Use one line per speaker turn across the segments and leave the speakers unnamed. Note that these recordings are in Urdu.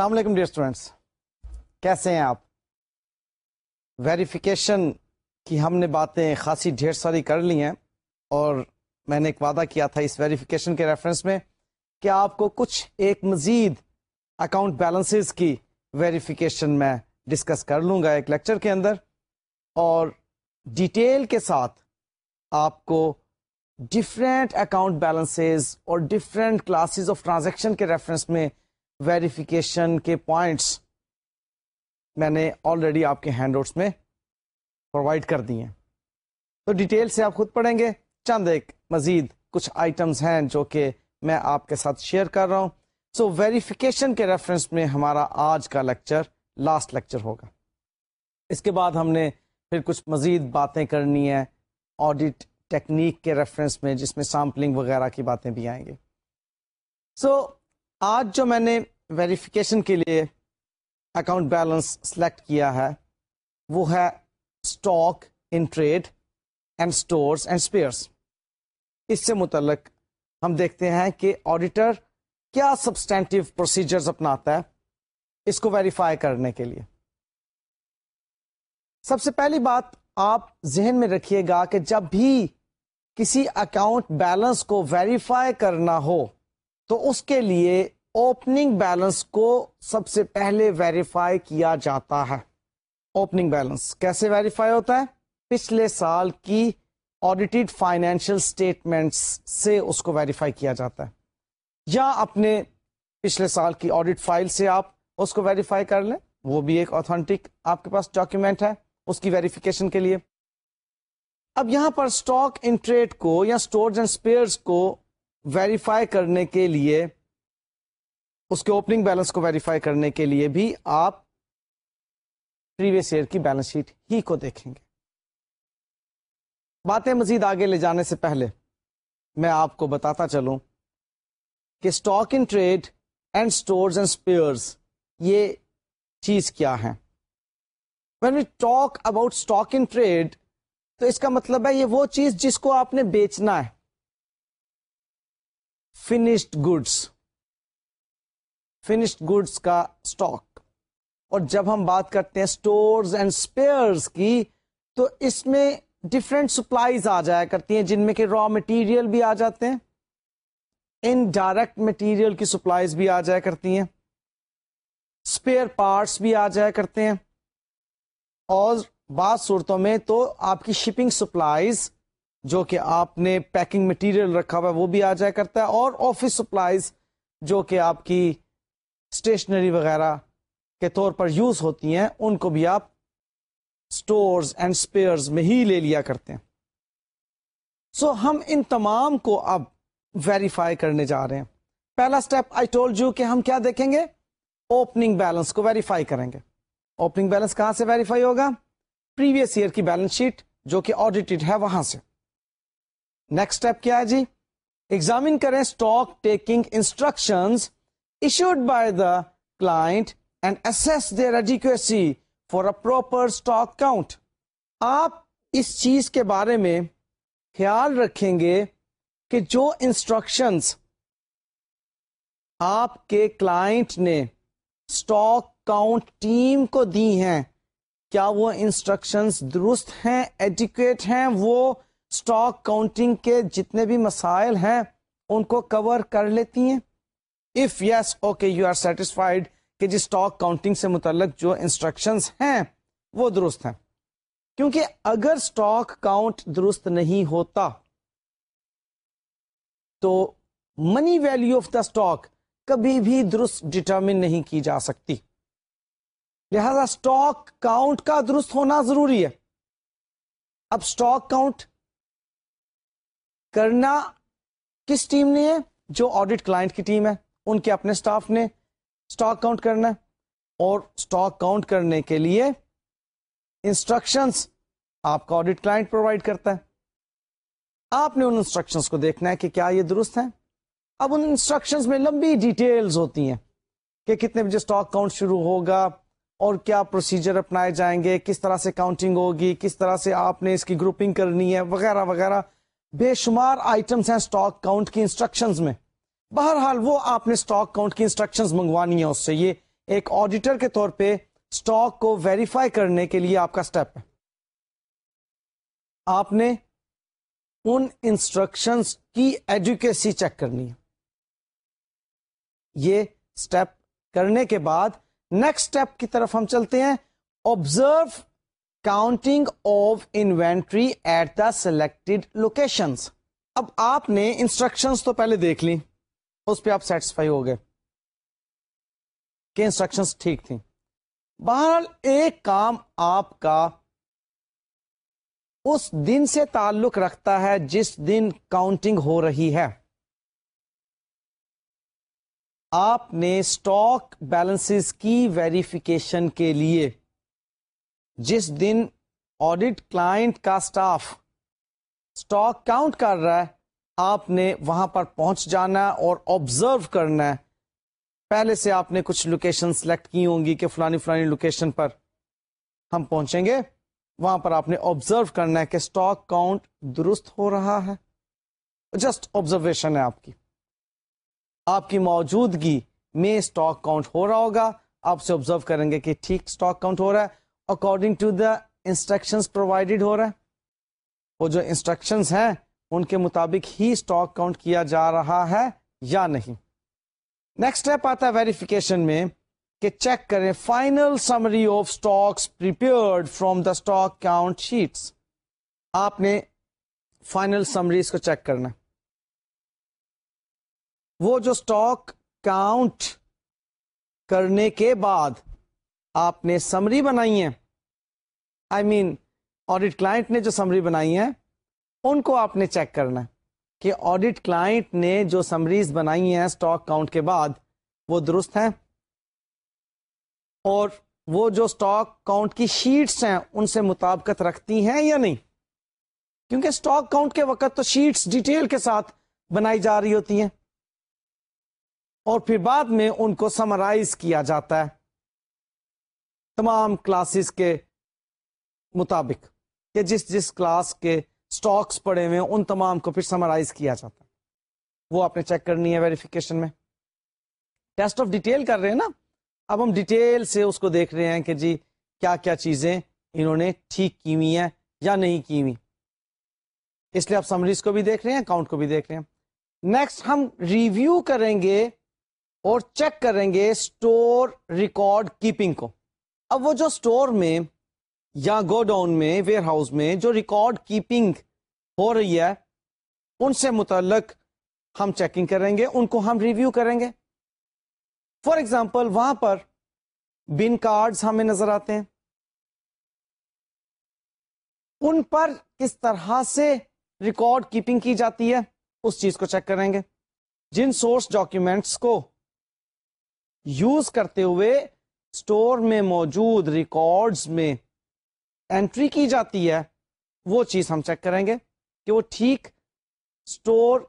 السلام علیکم ڈیئر اسٹوڈینٹس کیسے ہیں آپ؟ ویریفیکیشن کی ہم نے باتیں خاصی ڈھیر ساری کر لی ہیں اور میں نے ایک وعدہ کیا تھا اس ویریفیکیشن کے ریفرنس میں کہ آپ کو کچھ ایک مزید اکاؤنٹ بیلنسز کی ویریفیکیشن میں ڈسکس کر لوں گا ایک لیکچر کے اندر اور ڈیٹیل کے ساتھ آپ کو ڈفرینٹ اکاؤنٹ بیلنسز اور ڈفرینٹ کلاسز آف ٹرانزیکشن کے ریفرنس میں ویریفیکیشن کے پوائنٹس میں نے آلریڈی آپ کے ہینڈ آؤٹس میں پرووائڈ کر دی ہیں۔ تو ڈیٹیل سے آپ خود پڑھیں گے۔ چند ایک مزید کچھ آئٹمس ہیں جو کہ میں آپ کے ساتھ شیئر کر رہا ہوں۔ سو so, ویریفیکیشن کے ریفرنس میں ہمارا آج کا لیکچر لاسٹ لیکچر ہوگا۔ اس کے بعد ہم نے پھر کچھ مزید باتیں کرنی ہے آڈیٹ ٹیکنیک کے ریفرنس میں جس میں سامپلنگ وغیرہ کی باتیں بھی آئیں گے سو so, آج جو میں نے ویریفیکیشن کے لیے اکاؤنٹ بیلنس سلیکٹ کیا ہے، وہ ہے stock in trade and stores and spares اس سے متعلق ہم دیکھتے ہیں کہ آڈیٹر کیا سبسٹینٹو پروسیجرز اپناتا ہے اس کو ویریفائی کرنے کے لیے۔ سب سے پہلی بات آپ ذہن میں رکھیے گا کہ جب بھی کسی اکاؤنٹ بیلنس کو ویریفائی کرنا ہو تو اس کے لیے اوپننگ بیلنس کو سب سے پہلے ویریفائی کیا جاتا ہے۔ اوپننگ بیلنس کیسے ویریفائی ہوتا ہے؟ پچھلے سال کی آڈیٹڈ فائنینشیل اسٹیٹمنٹس سے اس کو ویریفائی کیا جاتا ہے۔ یا اپنے پچھلے سال کی آڈیٹ فائل سے آپ اس کو ویریفائی کر لیں۔ وہ بھی ایک اوتھینٹک آپ کے پاس ڈاکیومینٹ ہے اس کی ویریفیکیشن کے لیے۔ اب یہاں پر اسٹاک انٹریڈ کو یا اسٹورز اینڈ اسپیئرس کو ویریفائی کرنے کے لیے، اس کے اوپننگ بیلنس کو ویریفائی کرنے کے لیے بھی آپ پریویس ایئر کی بیلنس شیٹ ہی کو دیکھیں گے۔ باتیں مزید آگے لے جانے سے پہلے میں آپ کو بتاتا چلوں کہ stock in trade and stores and spares یہ چیز کیا ہے when we talk about stock in trade تو اس کا مطلب ہے یہ وہ چیز جس کو آپ نے بیچنا ہے۔ Finished goods. فنشڈ گڈس کا اسٹاک اور جب ہم بات کرتے ہیں اسٹورز اینڈ اسپیئرس کی، تو اس میں ڈفرینٹ سپلائیز آ جایا کرتی ہیں، جن میں کہ را مٹیریل بھی آ جاتے ہیں ان ڈائریکٹ مٹیریل کی سپلائیز بھی آ جایا کرتی ہیں اسپیئر پارٹس بھی آ جایا کرتے ہیں۔ اور بعض صورتوں میں تو آپ کی شپنگ سپلائیز جو کہ آپ نے پیکنگ مٹیریل رکھا ہوا ہے وہ بھی آ جایا کرتا ہے اور آفس سپلائیز جو کہ آپ کی اسٹیشنری وغیرہ کے طور پر یوز ہوتی ہیں ان کو بھی آپ اسٹورز اینڈ اسپیئرز میں ہی لے لیا کرتے ہیں۔ سو so, ہم ان تمام کو اب ویریفائی کرنے جا رہے ہیں۔ پہلا اسٹیپ آئی ٹولڈ یو کہ ہم کیا دیکھیں گے؟ اوپننگ بیلنس کو ویریفائی کریں گے۔ اوپننگ بیلنس کہاں سے ویریفائی ہوگا؟ پریویس ایئر کی بیلنس شیٹ جو کہ آڈیٹڈ ہے وہاں سے۔ نیکسٹ اسٹیپ کیا ہے جی ایگزامن کریں stock taking instruction issued by the client and assess their adequacy for a proper stock count آپ اس چیز کے بارے میں خیال رکھیں گے کہ جو انسٹرکشنز آپ کے کلائنٹ نے اسٹاک کاؤنٹ ٹیم کو دی ہیں، کیا وہ انسٹرکشنز درست ہیں ایڈیکویٹ ہیں، وہ اسٹاک کاؤنٹنگ کے جتنے بھی مسائل ہیں، ان کو کور کر لیتی ہیں۔ If yes okay you are satisfied کہ جی اسٹاک کاؤنٹنگ سے متعلق جو انسٹرکشنز ہیں، وہ درست ہیں۔ کیونکہ اگر اسٹاک کاؤنٹ درست نہیں ہوتا، تو money value of the stock کبھی بھی درست ڈٹرمن نہیں کی جا سکتی۔ لہذا اسٹاک کاؤنٹ کا درست ہونا ضروری ہے۔ اب اسٹاک کاؤنٹ کرنا کس ٹیم نے ہے؟ جو آڈیٹ کلائنٹ کی ٹیم ہے، ان کے اپنے اسٹاف نے اسٹاک کاؤنٹ کرنا ہے۔ اور اسٹاک کاؤنٹ کرنے کے لیے انسٹرکشنس آپ کا آڈیٹ کلائنٹ پرووائڈ کرتا ہے۔ آپ نے ان انسٹرکشنس کو دیکھنا ہے کہ کیا یہ درست ہے اب ان انسٹرکشنز میں لمبی ڈیٹیلز ہوتی ہیں کہ کتنے بجے اسٹاک کاؤنٹ شروع ہوگا اور کیا پروسیجر اپنائے جائیں گے، کس طرح سے کاؤنٹنگ ہوگی، کس طرح سے آپ نے اس کی گروپنگ کرنی ہے، وغیرہ وغیرہ۔ بے شمار آئٹمس ہیں اسٹاک کاؤنٹ کی انسٹرکشنز میں۔ بہرحال وہ آپ نے اسٹاک کاؤنٹ کی انسٹرکشنز منگوانی ہے اس سے۔ یہ ایک آڈیٹر کے طور پہ اسٹاک کو ویریفائی کرنے کے لیے آپ کا اسٹیپ ہے۔ آپ نے ان انسٹرکشنز کی ایجوکیسی چیک کرنی ہے۔ یہ اسٹیپ کرنے کے بعد نیکسٹ اسٹیپ کی طرف ہم چلتے ہیں۔ Observe counting of inventory at the selected location اب آپ نے انسٹرکشن تو پہلے دیکھ لی، اس پہ آپ سیٹسفائی ہو گئے کہ انسٹرکشن ٹھیک تھیں۔ بہرحال، ایک کام آپ کا اس دن سے تعلق رکھتا ہے جس دن کاؤنٹنگ ہو رہی ہے۔ آپ نے اسٹاک بیلنس کی ویریفیکیشن کے لیے جس دن آڈیٹ کلائنٹ کا اسٹاف اسٹاک کاؤنٹ کر رہا ہے، آپ نے وہاں پر پہنچ جانا اور آبزرو کرنا ہے۔ پہلے سے آپ نے کچھ لوکیشن سلیکٹ کی ہوں گی کہ فلانی فلانی لوکیشن پر ہم پہنچیں گے۔ وہاں پر آپ نے آبزرو کرنا ہے کہ اسٹاک کاؤنٹ درست ہو رہا ہے۔ جسٹ آبزرویشن ہے آپ کی۔ آپ کی موجودگی میں اسٹاک کاؤنٹ ہو رہا ہوگا۔ آپ سے آبزرو کریں گے کہ ٹھیک اسٹاک کاؤنٹ ہو رہا ہے۔ According to the instruction provided ہو رہا ہے۔ وہ جو انسٹرکشن ہیں، ان کے مطابق ہی اسٹاک کاؤنٹ کیا جا رہا ہے یا نہیں۔ نیکسٹ اسٹیپ آتا ہے ویریفیکیشن میں کہ چیک کریں final summary of stock from the stock count sheets آپ نے فائنل سمریز کو چیک کرنا وہ جو اسٹاک کاؤنٹ کرنے کے بعد آپ نے سمری بنائی ہے آئی مین آڈیٹ کلائنٹ نے جو سمری بنائی ہے ان کو آپ نے چیک کرنا کہ آڈیٹ کلائنٹ نے جو سمریز بنائی ہیں اسٹاک کاؤنٹ کے بعد، وہ درست ہیں اور وہ جو اسٹاک کاؤنٹ کی شیٹس ہیں، ان سے مطابقت رکھتی ہیں یا نہیں؟ کیونکہ اسٹاک کاؤنٹ کے وقت تو شیٹس ڈیٹیل کے ساتھ بنائی جا رہی ہوتی ہیں اور پھر بعد میں ان کو سمرائز کیا جاتا ہے۔ تمام کلاسز کے مطابق کہ جس جس کلاس کے سٹاکس پڑے ہوئے ان تمام کو پھر سمرائز کیا جاتا وہ آپ نے چیک کرنی ہے ویریفیکیشن میں۔ ٹیسٹ آف ڈیٹیل کر رہے ہیں نا؟ اب ہم ڈیٹیل سے اس کو دیکھ رہے ہیں کہ جی کیا کیا چیزیں انہوں نے ٹھیک کی ہوئی ہیں یا نہیں کی ہوئی۔ اس لیے آپ سمریز کو بھی دیکھ رہے ہیں اکاؤنٹ کو بھی دیکھ رہے ہیں۔ نیکسٹ ہم ریویو کریں گے اور چیک کریں گے اسٹور ریکارڈ کیپنگ کو۔ اب وہ جو اسٹور میں یا گو ڈاؤن میں، ویئر ہاؤس میں جو ریکارڈ کیپنگ ہو رہی ہے، ان سے متعلق ہم چیکنگ کریں گے، ان کو ہم ریویو کریں گے۔ فار ایگزامپل وہاں پر بن کارڈز ہمیں نظر آتے ہیں۔ ان پر کس طرح سے ریکارڈ کیپنگ کی جاتی ہے، اس چیز کو چیک کریں گے۔ جن سورس ڈاکیومینٹس کو یوز کرتے ہوئے اسٹور میں موجود ریکارڈز میں انٹری کی جاتی ہے، وہ چیز ہم چیک کریں گے کہ وہ ٹھیک اسٹور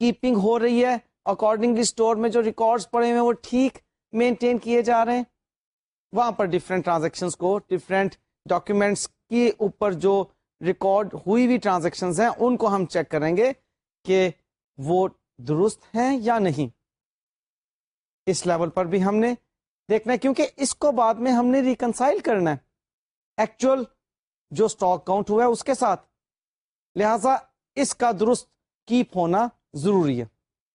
کیپنگ ہو رہی ہے۔ اکارڈنگلی اسٹور میں جو ریکارڈ پڑے ہوئے وہ ٹھیک مینٹین کیے جا رہے ہیں۔ وہاں پر ڈفرینٹ ٹرانزیکشن کو ڈفرینٹ ڈاکومینٹس کے اوپر جو ریکارڈ ہوئی ہوئی ٹرانزیکشن ہیں، ان کو ہم چیک کریں گے کہ وہ درست ہیں یا نہیں۔ اس لیول پر بھی ہم نے دیکھنا ہے، کیونکہ اس کو بعد میں ہم نے ریکنسائل کرنا ہے۔ ایکچوئل جو اسٹاک کاؤنٹ ہوا ہے اس کے ساتھ۔ لہذا اس کا درست کیپ ہونا ضروری ہے۔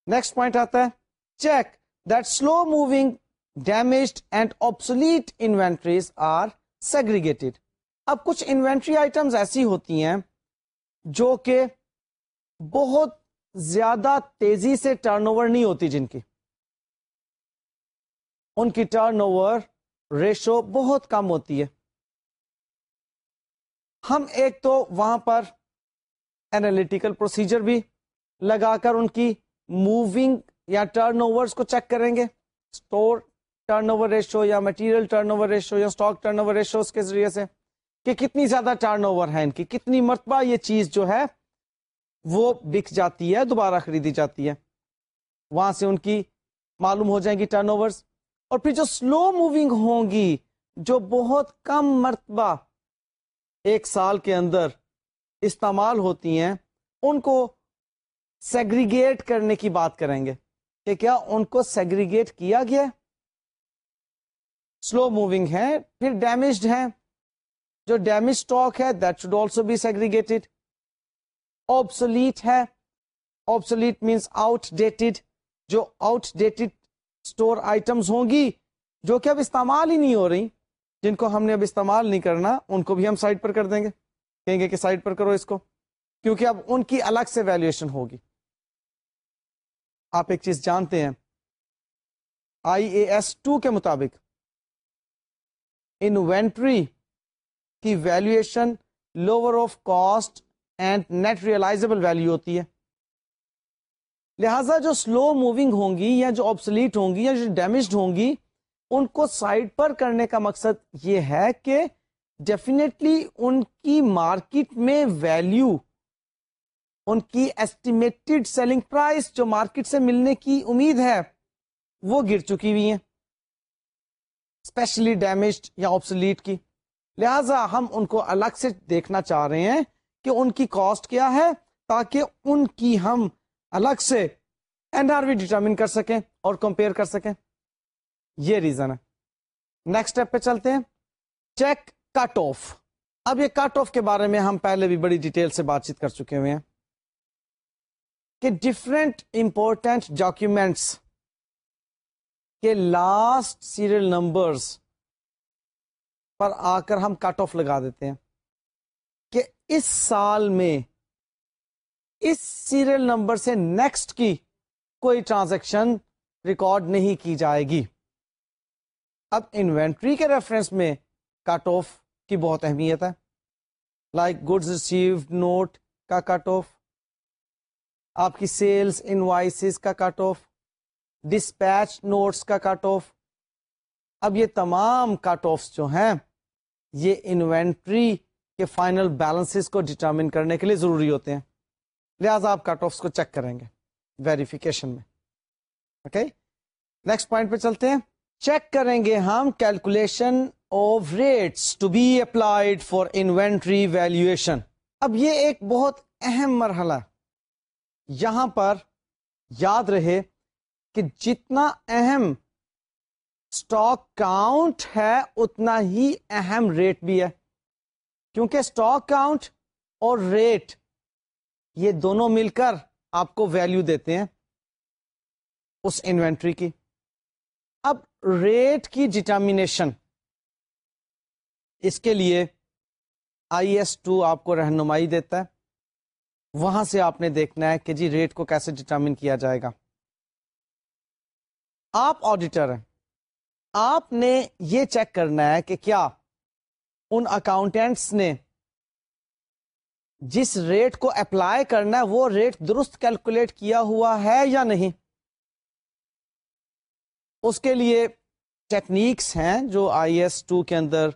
نیکسٹ پوائنٹ آتا ہے۔ Check that slow moving damaged and obsolete inventories are segregated اب کچھ انوینٹری آئٹمس ایسی ہوتی ہیں جو کہ بہت زیادہ تیزی سے ٹرن اوور نہیں ہوتی جن کی۔ ان کی ٹرن اوور ریشو بہت کم ہوتی ہے۔ ہم ایک تو وہاں پر اینالیٹیکل پروسیجر بھی لگا کر ان کی موونگ یا ٹرن اوور کو چیک کریں گے۔ اسٹور ٹرن اوور ریشو یا مٹیریل ٹرن اوور ریشو یا اسٹاک ٹرن اوور ریشو کے ذریعے سے کہ کتنی زیادہ ٹرن اوور ہے ان کی، کتنی مرتبہ یہ چیز جو ہے وہ بک جاتی ہے، دوبارہ خریدی جاتی ہے۔ وہاں سے ان کی معلوم ہو جائیں گی ٹرن اوور اور پھر جو سلو موونگ ہوں گی، جو بہت کم مرتبہ ایک سال کے اندر استعمال ہوتی ہیں، ان کو سیگریگیٹ کرنے کی بات کریں گے کہ کیا ان کو سیگریگیٹ کیا گیا سلو موونگ ہے پھر ڈیمیجڈ ہے جو ڈیمیج اسٹاک ہے that should also be segregated obsolete ہے اوبسلیٹ مینس آؤٹ ڈیٹڈ جو آؤٹ ڈیٹڈ اسٹور آئٹمس ہوں گی، جو کہ اب استعمال ہی نہیں ہو رہی۔ جن کو ہم نے اب استعمال نہیں کرنا، ان کو بھی ہم سائڈ پر کر دیں گے۔ کہیں گے کہ سائڈ پر کرو اس کو۔ کیونکہ اب ان کی الگ سے ویلویشن ہوگی۔ آپ ایک چیز جانتے ہیں۔ آئی اے ایس ٹو کے مطابق انوینٹری کی valuation lower of cost and net realisable value ہوتی ہے۔ لہذا جو سلو موونگ ہوں گی یا جو آپسلیٹ ہوں گی یا جو ڈیمیجڈ ہوں گی ان کو سائڈ پر کرنے کا مقصد یہ ہے کہ ڈیفینیٹلی ان کی مارکیٹ میں ویلو ان کی ایسٹیمیٹڈ سیلنگ پرائس جو مارکیٹ سے ملنے کی امید ہے، وہ گر چکی ہوئی ہیں اسپیشلی ڈیمیجڈ یا آپسلیٹ کی۔ لہذا ہم ان کو الگ سے دیکھنا چاہ رہے ہیں کہ ان کی کاسٹ کیا ہے تاکہ ان کی ہم الگ سے این آر وی ڈیٹرمن کر سکیں اور کمپیئر کر سکیں۔ یہ ریزن ہے۔ نیکسٹ اسٹیپ پہ چلتے ہیں۔ چیک کٹ آف اب یہ کٹ آف کے بارے میں ہم پہلے بھی بڑی ڈیٹیل سے بات چیت کر چکے ہوئے ہیں۔ کہ ڈفرینٹ امپورٹینٹ ڈاکومینٹس کے لاسٹ سیریل نمبرز پر آ کر ہم کٹ آف لگا دیتے ہیں۔ کہ اس سال میں اس سیریل نمبر سے نیکسٹ کی کوئی ٹرانزیکشن ریکارڈ نہیں کی جائے گی۔ اب انوینٹری کے ریفرنس میں کٹ آف کی بہت اہمیت ہے۔ لائک گڈز ریسیوڈ نوٹ کا کٹ آف آپ کی سیلس انوائسز کا کٹ آف ڈسپیچ نوٹس کا کٹ آف اب یہ تمام کٹ آفس جو ہیں، یہ انوینٹری کے فائنل بیلنس کو ڈٹرمن کرنے کے لیے ضروری ہوتے ہیں۔ لہٰذا آپ کٹ آفس کو چیک کریں گے۔ ویریفیکیشن میں۔ اوکے نیکسٹ پوائنٹ پہ چلتے ہیں۔ چیک کریں گے ہم calculation of rates to be applied for inventory valuation اب یہ ایک بہت اہم مرحلہ یہاں پر یاد رہے کہ جتنا اہم اسٹاک کاؤنٹ ہے، اتنا ہی اہم ریٹ بھی ہے۔ کیونکہ اسٹاک کاؤنٹ اور ریٹ یہ دونوں مل کر آپ کو ویلو دیتے ہیں اس انوینٹری کی۔ اب ریٹ کی ڈٹرمینیشن اس کے لیے آئی ایس ٹو آپ کو رہنمائی دیتا ہے. وہاں سے آپ نے دیکھنا ہے کہ جی ریٹ کو کیسے ڈٹرمن کیا جائے گا. آپ آڈیٹر ہیں. آپ نے یہ چیک کرنا ہے کہ کیا ان اکاؤنٹینٹس نے جس ریٹ کو اپلائی کرنا ہے وہ ریٹ درست کیلکولیٹ کیا ہوا ہے یا نہیں؟ اس کے لیے ٹیکنیکس ہیں جو آئی ایس ٹو کے اندر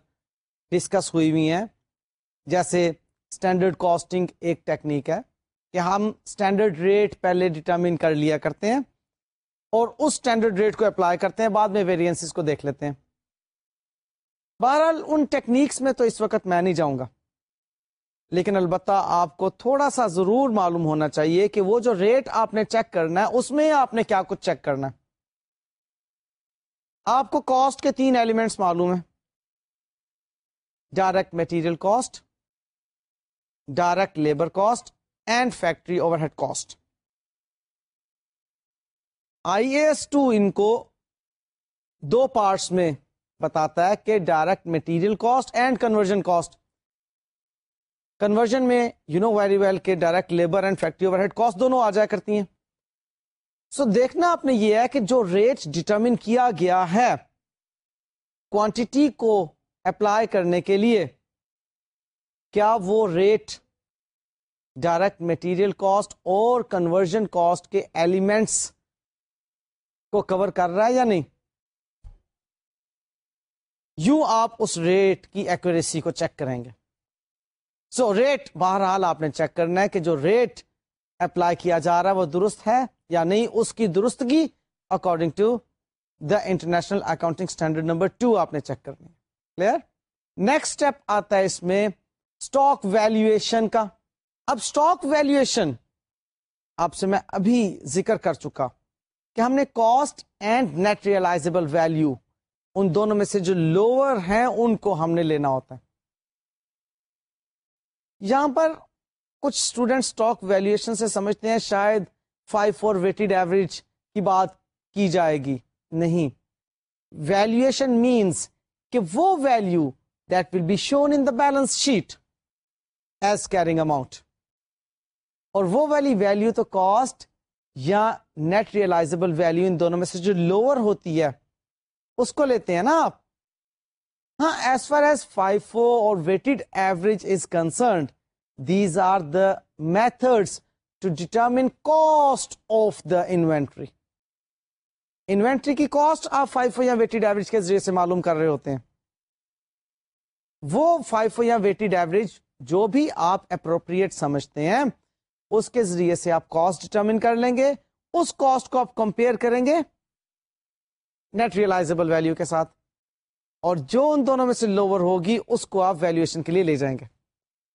ڈسکس ہوئی ہوئی ہیں۔ جیسے اسٹینڈرڈ کاسٹنگ ایک ٹیکنیک ہے کہ ہم اسٹینڈرڈ ریٹ پہلے ڈٹرمن کر لیا کرتے ہیں اور اس اسٹینڈرڈ ریٹ کو اپلائی کرتے ہیں، بعد میں ویریئنس کو دیکھ لیتے ہیں۔ بہرحال ان ٹیکنیکس میں تو اس وقت میں نہیں جاؤں گا۔ لیکن البتہ آپ کو تھوڑا سا ضرور معلوم ہونا چاہیے کہ وہ جو ریٹ آپ نے چیک کرنا ہے، اس میں آپ نے کیا کچھ چیک کرنا ہے۔ آپ کو کاسٹ کے تین ایلیمنٹس معلوم ہیں. Direct material cost direct labour cost and factory overhead cost I S two ان کو دو پارٹس میں بتاتا ہے کہ direct material cost and conversion cost conversion میں یو نو ویری ویل کے direct labour and factory overhead cost دونوں آ جایا کرتی ہیں. سو so, دیکھنا آپ نے یہ ہے کہ جو ریٹ ڈٹرمن کیا گیا ہے کوانٹٹی کو اپلائی کرنے کے لیے کیا وہ ریٹ ڈائریکٹ میٹیریل کاسٹ اور کنورژن کاسٹ کے ایلیمنٹس کو کور کر رہا ہے یا نہیں؟ یوں آپ اس ریٹ کی ایکوریسی کو چیک کریں گے۔ سو ریٹ بہرحال آپ نے چیک کرنا ہے کہ جو ریٹ اپلائی کیا جا رہا ہے، وہ درست ہے یا نہیں، اس کی درستگی according to the international accounting standard number two آپ نے چیک کرنی کلیئر نیکسٹ اسٹیپ آتا ہے اس میں اسٹاک ویلویشن کا. اب اسٹاک ویلویشن آپ سے میں ابھی ذکر کر چکا کہ ہم نے cost and net realisable value ان دونوں میں سے جو لوور ہیں، ان کو ہم نے لینا ہوتا ہے۔ یہاں پر کچھ اسٹوڈینٹ اسٹاک ویلویشن سے سمجھتے ہیں شاید فائیو فور ویٹڈ ایوریج کی بات کی جائے گی۔ نہیں۔ ویلویشن مینس کہ وہ value that will be shown in the balance sheet as carrying amount اور وہ والی ویلو تو کاسٹ یا نیٹ ریئلائزبل ویلو ان دونوں میں سے جو لوور ہوتی ہے، اس کو لیتے ہیں نا آپ۔ ہاں as far as FIFO اور weighted average is concerned these are the methods to determine cost of the inventory inventory کی کاسٹ آپ فائیو یا ویٹڈ ایوریج کے ذریعے سے معلوم کر رہے ہوتے ہیں۔ وہ فائیو یا ویٹڈ ایوریج جو بھی آپ اپروپریٹ سمجھتے ہیں، اس کے ذریعے سے آپ کاسٹ ڈٹرمن کر لیں گے۔ اس کاسٹ کو آپ کمپیئر کریں گے نیٹ ریئلائزبل ویلو کے ساتھ، اور جو ان دونوں میں سے لوور ہوگی، اس کو آپ ویلویشن کے لیے لے جائیں گے۔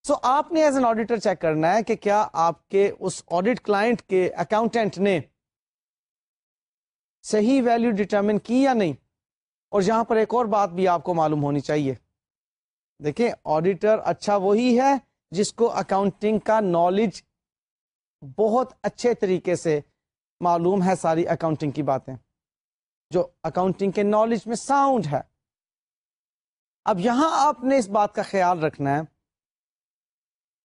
سو آپ نے ایز این آڈیٹر چیک کرنا ہے کہ کیا آپ کے اس آڈیٹ کلائنٹ کے اکاؤنٹینٹ نے صحیح ویلو ڈٹرمن کی یا نہیں اور یہاں پر ایک اور بات بھی آپ کو معلوم ہونی چاہیے دیکھیں آڈیٹر اچھا وہی ہے جس کو اکاؤنٹنگ کا نالج بہت اچھے طریقے سے معلوم ہے ساری اکاؤنٹنگ کی باتیں جو اکاؤنٹنگ کے نالج میں ساؤنڈ ہے اب یہاں آپ نے اس بات کا خیال رکھنا ہے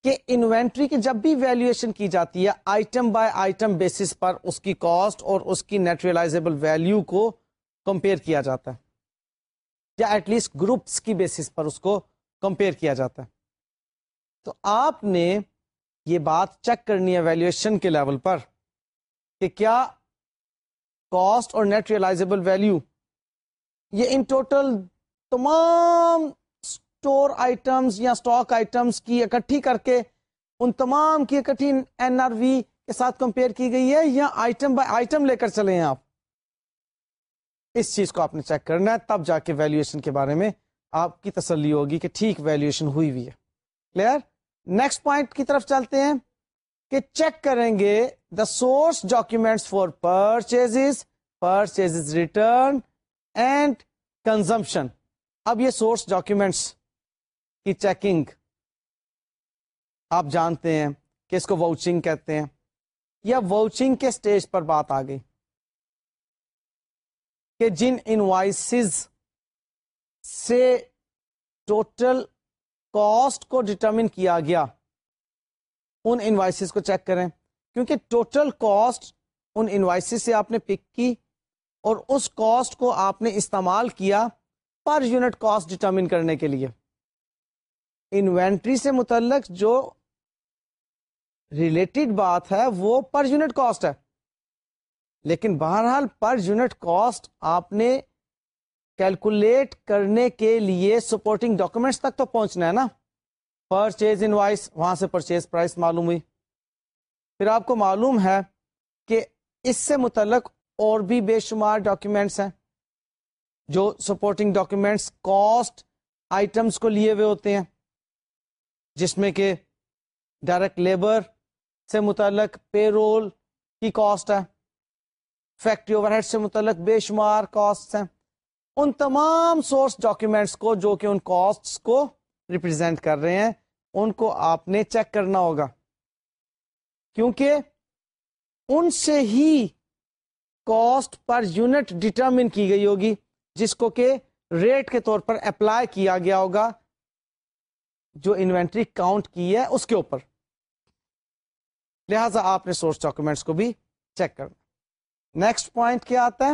کہ انوینٹری کی جب بھی ویلویشن کی جاتی ہے آئٹم بائی آئٹم بیسس پر اس کی کاسٹ اور اس کی نیچرلائزیبل ویلو کو کمپیئر کیا جاتا ہے۔ یا ایٹ لیسٹ گروپس کی بیسس پر اس کو کمپیئر کیا جاتا ہے۔ تو آپ نے یہ بات چیک کرنی ہے ویلویشن کے لیول پر کہ کیا کاسٹ اور نیٹ ریئلائزبل ویلو یہ ان ٹوٹل تمام اسٹور آئٹمس یا اسٹاک آئٹمس کی اکٹھی کر کے ان تمام کی اکٹھی این آر وی کے ساتھ کمپیئر کی گئی ہے یا آئٹم بائی آئٹم لے کر چلے ہیں آپ؟ اس چیز کو آپ نے چیک کرنا ہے، تب جا کے ویلویشن کے بارے میں آپ کی تسلی ہوگی کہ ٹھیک ویلویشن ہوئی ہوئی ہے۔ کلیئر نیکسٹ پوائنٹ کی طرف چلتے ہیں کہ چیک کریں گے the source documents for purchase purchase return and consumption اب یہ سورس ڈاکومینٹس کی چیکنگ آپ جانتے ہیں کہ اس کو واؤچنگ کہتے ہیں. یا واؤچنگ کے سٹیج پر بات آ گئی. کہ جن انوائسز سے ٹوٹل کاسٹ کو ڈٹرمن کیا گیا، ان انوائسز کو چیک کریں. کیونکہ ٹوٹل کاسٹ ان انوائسز سے آپ نے پک کی اور اس کاسٹ کو آپ نے استعمال کیا پر یونٹ کاسٹ ڈٹرمن کرنے کے لیے. انوینٹری سے متعلق جو ریلیٹڈ بات ہے وہ پر یونٹ کاسٹ ہے۔ لیکن بہرحال پر یونٹ کاسٹ آپ نے کیلکولیٹ کرنے کے لیے سپورٹنگ ڈاکومینٹس تک تو پہنچنا ہے نا۔ پرچیز انوائس، وہاں سے پرچیز پرائس معلوم ہوئی۔ پھر آپ کو معلوم ہے کہ اس سے متعلق اور بھی بے شمار ڈاکومینٹس ہیں۔ جو سپورٹنگ ڈاکومینٹس کاسٹ آئٹمس کو لیے ہوئے ہوتے ہیں۔ جس میں کہ ڈائریکٹ لیبر سے متعلق پے رول کی کاسٹ ہے فیکٹری اوور ہیڈ سے متعلق بے شمار کاسٹ ہیں۔ ان تمام سورس ڈاکیومینٹس کو جو کہ ان کاسٹ کو ریپرزینٹ کر رہے ہیں، ان کو آپ نے چیک کرنا ہوگا۔ کیونکہ ان سے ہی کاسٹ پر یونٹ ڈٹرمن کی گئی ہوگی، جس کو کہ ریٹ کے طور پر اپلائی کیا گیا ہوگا۔ جو انوینٹری کاؤنٹ کی ہے اس کے اوپر۔ لہذا آپ نے سورس ڈاکومینٹس کو بھی چیک کرنا۔ نیکسٹ پوائنٹ کیا آتا ہے؟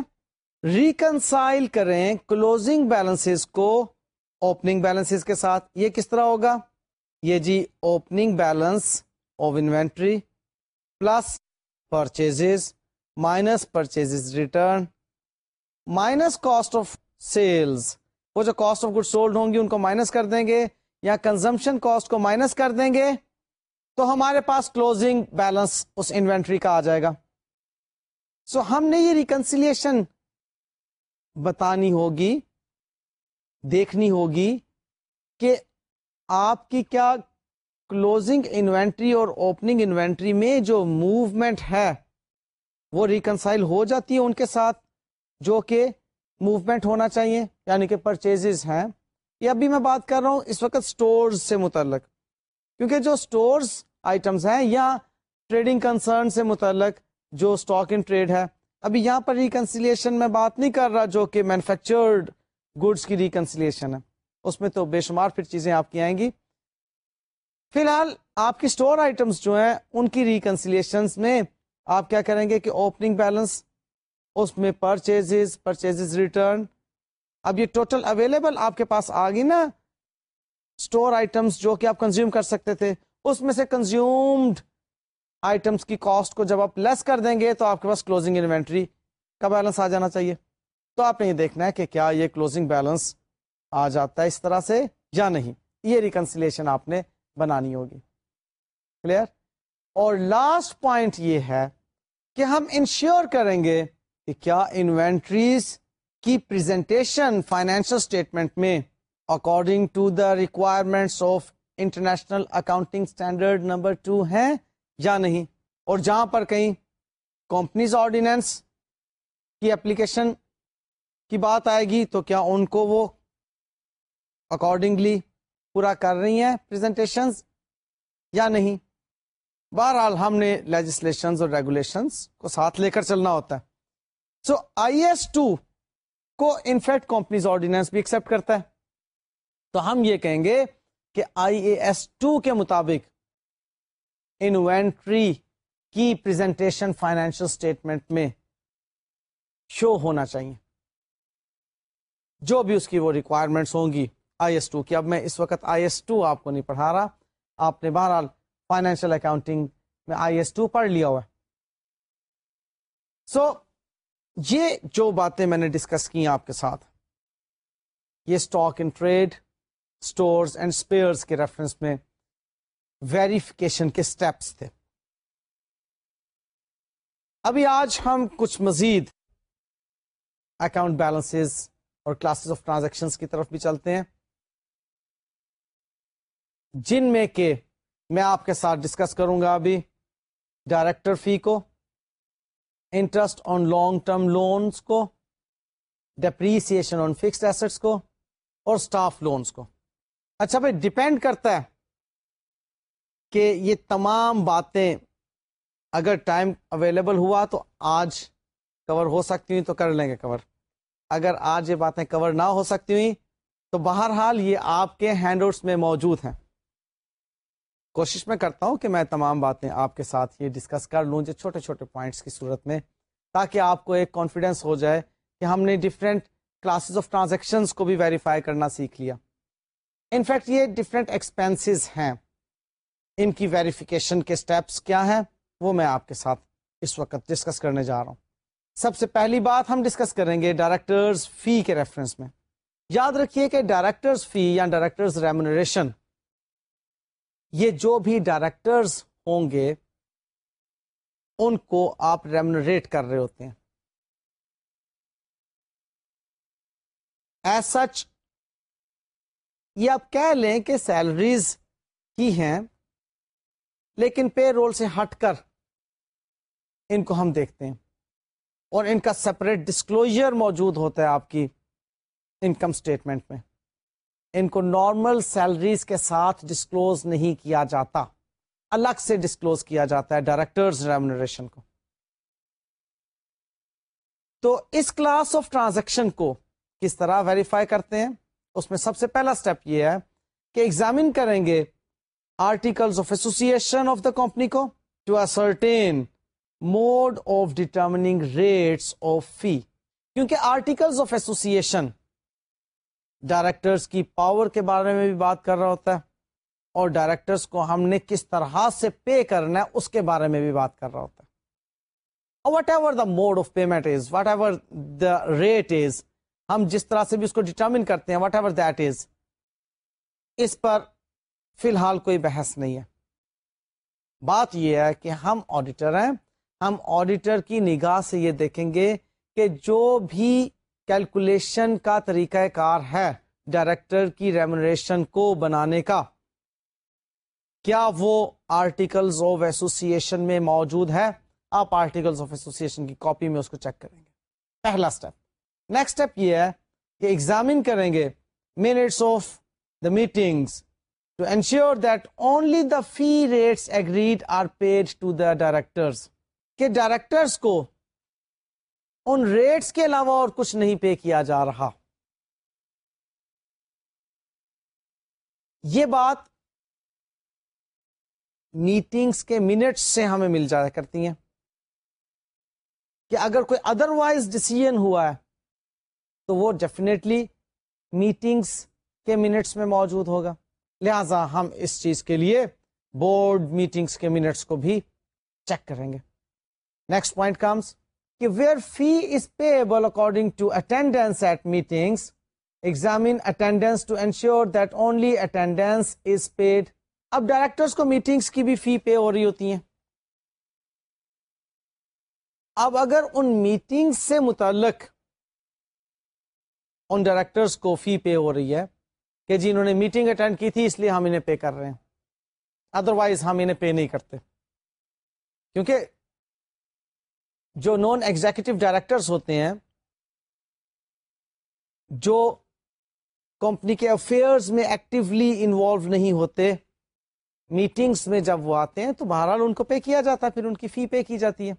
ریکنسائل کریں کلوزنگ بیلنس کو اوپننگ بیلنس کے ساتھ۔ یہ کس طرح ہوگا؟ یہ جی opening balance of inventory plus purchase minus purchase return. Minus cost of sales, وہ جو کاسٹ آف گڈ سولڈ ہوں گی ان کو مائنس کر دیں گے۔ یا کنزمپشن کاسٹ کو مائنس کر دیں گے تو ہمارے پاس کلوزنگ بیلنس اس انوینٹری کا آ جائے گا۔ سو so, ہم نے یہ ریکنسیلیشن بتانی ہوگی دیکھنی ہوگی کہ آپ کی کیا کلوزنگ انوینٹری اور اوپننگ انوینٹری میں جو موومنٹ ہے وہ ریکنسائل ہو جاتی ہے ان کے ساتھ جو کہ موومنٹ ہونا چاہیے یعنی کہ پرچیز ہیں۔ یہ ابھی میں بات کر رہا ہوں اس وقت سٹورز سے متعلق، کیونکہ جو سٹورز آئٹمس ہیں یا ٹریڈنگ کنسرن سے متعلق جو اسٹاک ان ٹریڈ ہے، ابھی یہاں پر ریکنسیلیشن میں بات نہیں کر رہا جو کہ مینوفیکچرڈ گڈس کی ریکنسیلیشن ہے۔ اس میں تو بے شمار پھر چیزیں آپ کی آئیں گی۔ فی الحال آپ کی اسٹور آئٹمس جو ہیں، ان کی ریکنسیلیشن میں آپ کیا کریں گے کہ اوپننگ بیلنس اس میں پرچیز پرچیز ریٹرن اب یہ ٹوٹل اویلیبل آپ کے پاس آ گئی نا اسٹور آئٹمس جو کہ آپ کنزیوم کر سکتے تھے، اس میں سے کنزیومڈ آئٹمس کی کاسٹ کو جب آپ لیس کر دیں گے تو آپ کے پاس کلوزنگ انوینٹری کا بیلنس آ جانا چاہیے۔ تو آپ نے یہ دیکھنا ہے کہ کیا یہ کلوزنگ بیلنس آ جاتا ہے اس طرح سے یا نہیں۔ یہ ریکنسیلیشن آپ نے بنانی ہوگی۔ کلیئر اور لاسٹ پوائنٹ یہ ہے کہ ہم انشور کریں گے کہ کیا انوینٹریز کی پریزنٹیشن فائنینشل اسٹیٹمنٹ میں according to the requirements of international accounting standard number two ہے یا نہیں؟ اور جہاں پر کہیں کمپنیز آرڈیننس کی اپلیکیشن کی بات آئے گی تو کیا ان کو وہ اکارڈنگلی پورا کر رہی ہیں پریزنٹیشن یا نہیں؟ بہرحال ہم نے لیجسلیشن اور ریگولیشن کو ساتھ لے کر چلنا ہوتا ہے۔ سو آئی ایس ٹو کو انفیکٹ کمپنیز آرڈیننس بھی ایکسپٹ کرتا ہے۔ تو ہم یہ کہیں گے کہ آئی اے ایس ٹو کے مطابق انوینٹری کی پریزنٹیشن فائنینشل اسٹیٹمنٹ میں شو ہونا چاہیے۔ جو بھی اس کی وہ ریکوائرمنٹس ہوں گی آئی ایس ٹو کی۔ اب میں اس وقت آئی ایس ٹو آپ کو نہیں پڑھا رہا۔ آپ نے بہرحال فائنینشیل اکاؤنٹنگ میں آئی ایس ٹو پڑھ لیا ہوا سو so, یہ جو باتیں میں نے ڈسکس کی آپ کے ساتھ، یہ stock in trade stores and spares کے ریفرنس میں ویریفیکیشن کے اسٹیپس تھے۔ ابھی آج ہم کچھ مزید اکاؤنٹ بیلنس اور کلاسز آف ٹرانزیکشن کی طرف بھی چلتے ہیں، جن میں کہ میں آپ کے ساتھ ڈسکس کروں گا ابھی ڈائریکٹر فی کو۔ Interest on long term loans کو ڈپریسن آن فکسڈ ایسٹس کو اور اسٹاف لونس کو۔ اچھا بھائی ڈپینڈ کرتا ہے کہ یہ تمام باتیں اگر ٹائم اویلیبل ہوا تو آج کور ہو سکتی ہوئی تو کر لیں گے کور اگر آج یہ باتیں کور نہ ہو سکتی ہوئی تو بہرحال یہ آپ کے ہینڈ آؤٹس میں موجود ہیں۔ کوشش میں کرتا ہوں کہ میں تمام باتیں آپ کے ساتھ یہ ڈسکس کر لوں جو چھوٹے چھوٹے پوائنٹس کی صورت میں، تاکہ آپ کو ایک کانفیڈینس ہو جائے کہ ہم نے ڈفرینٹ کلاسز آف ٹرانزیکشن کو بھی ویریفائی کرنا سیکھ لیا۔ انفیکٹ یہ ڈفرینٹ ایکسپینسز ہیں۔ ان کی ویریفیکیشن کے اسٹیپس کیا ہیں، وہ میں آپ کے ساتھ اس وقت ڈسکس کرنے جا رہا ہوں۔ سب سے پہلی بات ہم ڈسکس کریں گے ڈائریکٹرز فی کے ریفرنس میں۔ یاد رکھیے کہ ڈائریکٹرز فی یا ڈائریکٹرز ریمونریشن یہ جو بھی ڈائریکٹرز ہوں گے، ان کو آپ ریمونریٹ کر رہے ہوتے ہیں۔ ایز سچ یہ آپ کہہ لیں کہ سیلریز کی ہیں، لیکن پے رول سے ہٹ کر ان کو ہم دیکھتے ہیں۔ اور ان کا سپریٹ ڈسکلوجر موجود ہوتا ہے آپ کی انکم اسٹیٹمنٹ میں۔ ان کو نارمل سیلریز کے ساتھ ڈسکلوز نہیں کیا جاتا۔ الگ سے ڈسکلوز کیا جاتا ہے ڈائریکٹرز ریمونریشن کو۔ تو اس کلاس آف ٹرانزیکشن کو کس طرح ویریفائی کرتے ہیں؟ اس میں سب سے پہلا اسٹیپ یہ ہے کہ ایگزامن کریں گے articles of association of the company کو to ascertain mode of determining rates of fee کیونکہ آرٹیکلس آف ایسوسیشن ڈائریکٹرس کی پاور کے بارے میں بھی بات کر رہا ہوتا ہے اور ڈائریکٹرس کو ہم نے کس طرح سے پے کرنا ہے اس کے بارے میں بھی بات کر رہا ہوتا ہے۔ Whatever the mode of payment is whatever the rate is ہم جس طرح سے بھی اس کو ڈیٹرمن کرتے ہیں وٹ ایور دیٹ از اس پر فی الحال کوئی بحث نہیں ہے۔ بات یہ ہے کہ ہم آڈیٹر ہیں، ہم آڈیٹر کی نگاہ سے یہ دیکھیں گے کہ جو بھی کیلکولیشن کا طریقہ کار ہے ڈائریکٹر کی ریمونریشن کو بنانے کا۔ کیا وہ آرٹیکلز آف ایسوسیشن میں موجود ہے آپ آرٹیکلز آف ایسوسیشن کی کاپی میں اس کو چیک کریں گے۔ پہلا اسٹیپ نیکسٹ اسٹیپ یہ ہے کہ ایگزامن کریں گے minutes of the meetings to ensure that only the fee rates agreed are paid to the directors کہ ڈائریکٹرس کو ان ریٹس کے علاوہ اور کچھ نہیں پے کیا جا رہا۔ یہ بات میٹنگس کے منٹس سے ہمیں مل جایا کرتی ہیں کہ اگر کوئی ادر وائز ڈسیزن ہوا ہے تو وہ ڈیفینیٹلی میٹنگس کے منٹس میں موجود ہوگا۔ لہذا ہم اس چیز کے لیے بورڈ میٹنگس کے منٹس کو بھی چیک کریں گے۔ نیکسٹ پوائنٹ کمس کہ where fee is payable according to attendance at meetings examine attendance to ensure that only attendance is paid اب ڈائریکٹرس کو میٹنگس کی بھی فی پے ہو رہی ہوتی ہیں۔ اب اگر ان میٹنگ سے متعلق ان ڈائریکٹرس کو فی پے ہو رہی ہے کہ جی انہوں نے میٹنگ اٹینڈ کی تھی اس لیے ہم انہیں پے کر رہے ہیں۔ ادروائز ہم انہیں پے نہیں کرتے۔ کیونکہ جو نان ایگزیکٹو ڈائریکٹرس ہوتے ہیں، جو کمپنی کے افیئرز میں ایکٹیولی انوالو نہیں ہوتے میٹنگس میں جب وہ آتے ہیں تو بہرحال ان کو پے کیا جاتا ہے، پھر ان کی فی پے کی جاتی ہے۔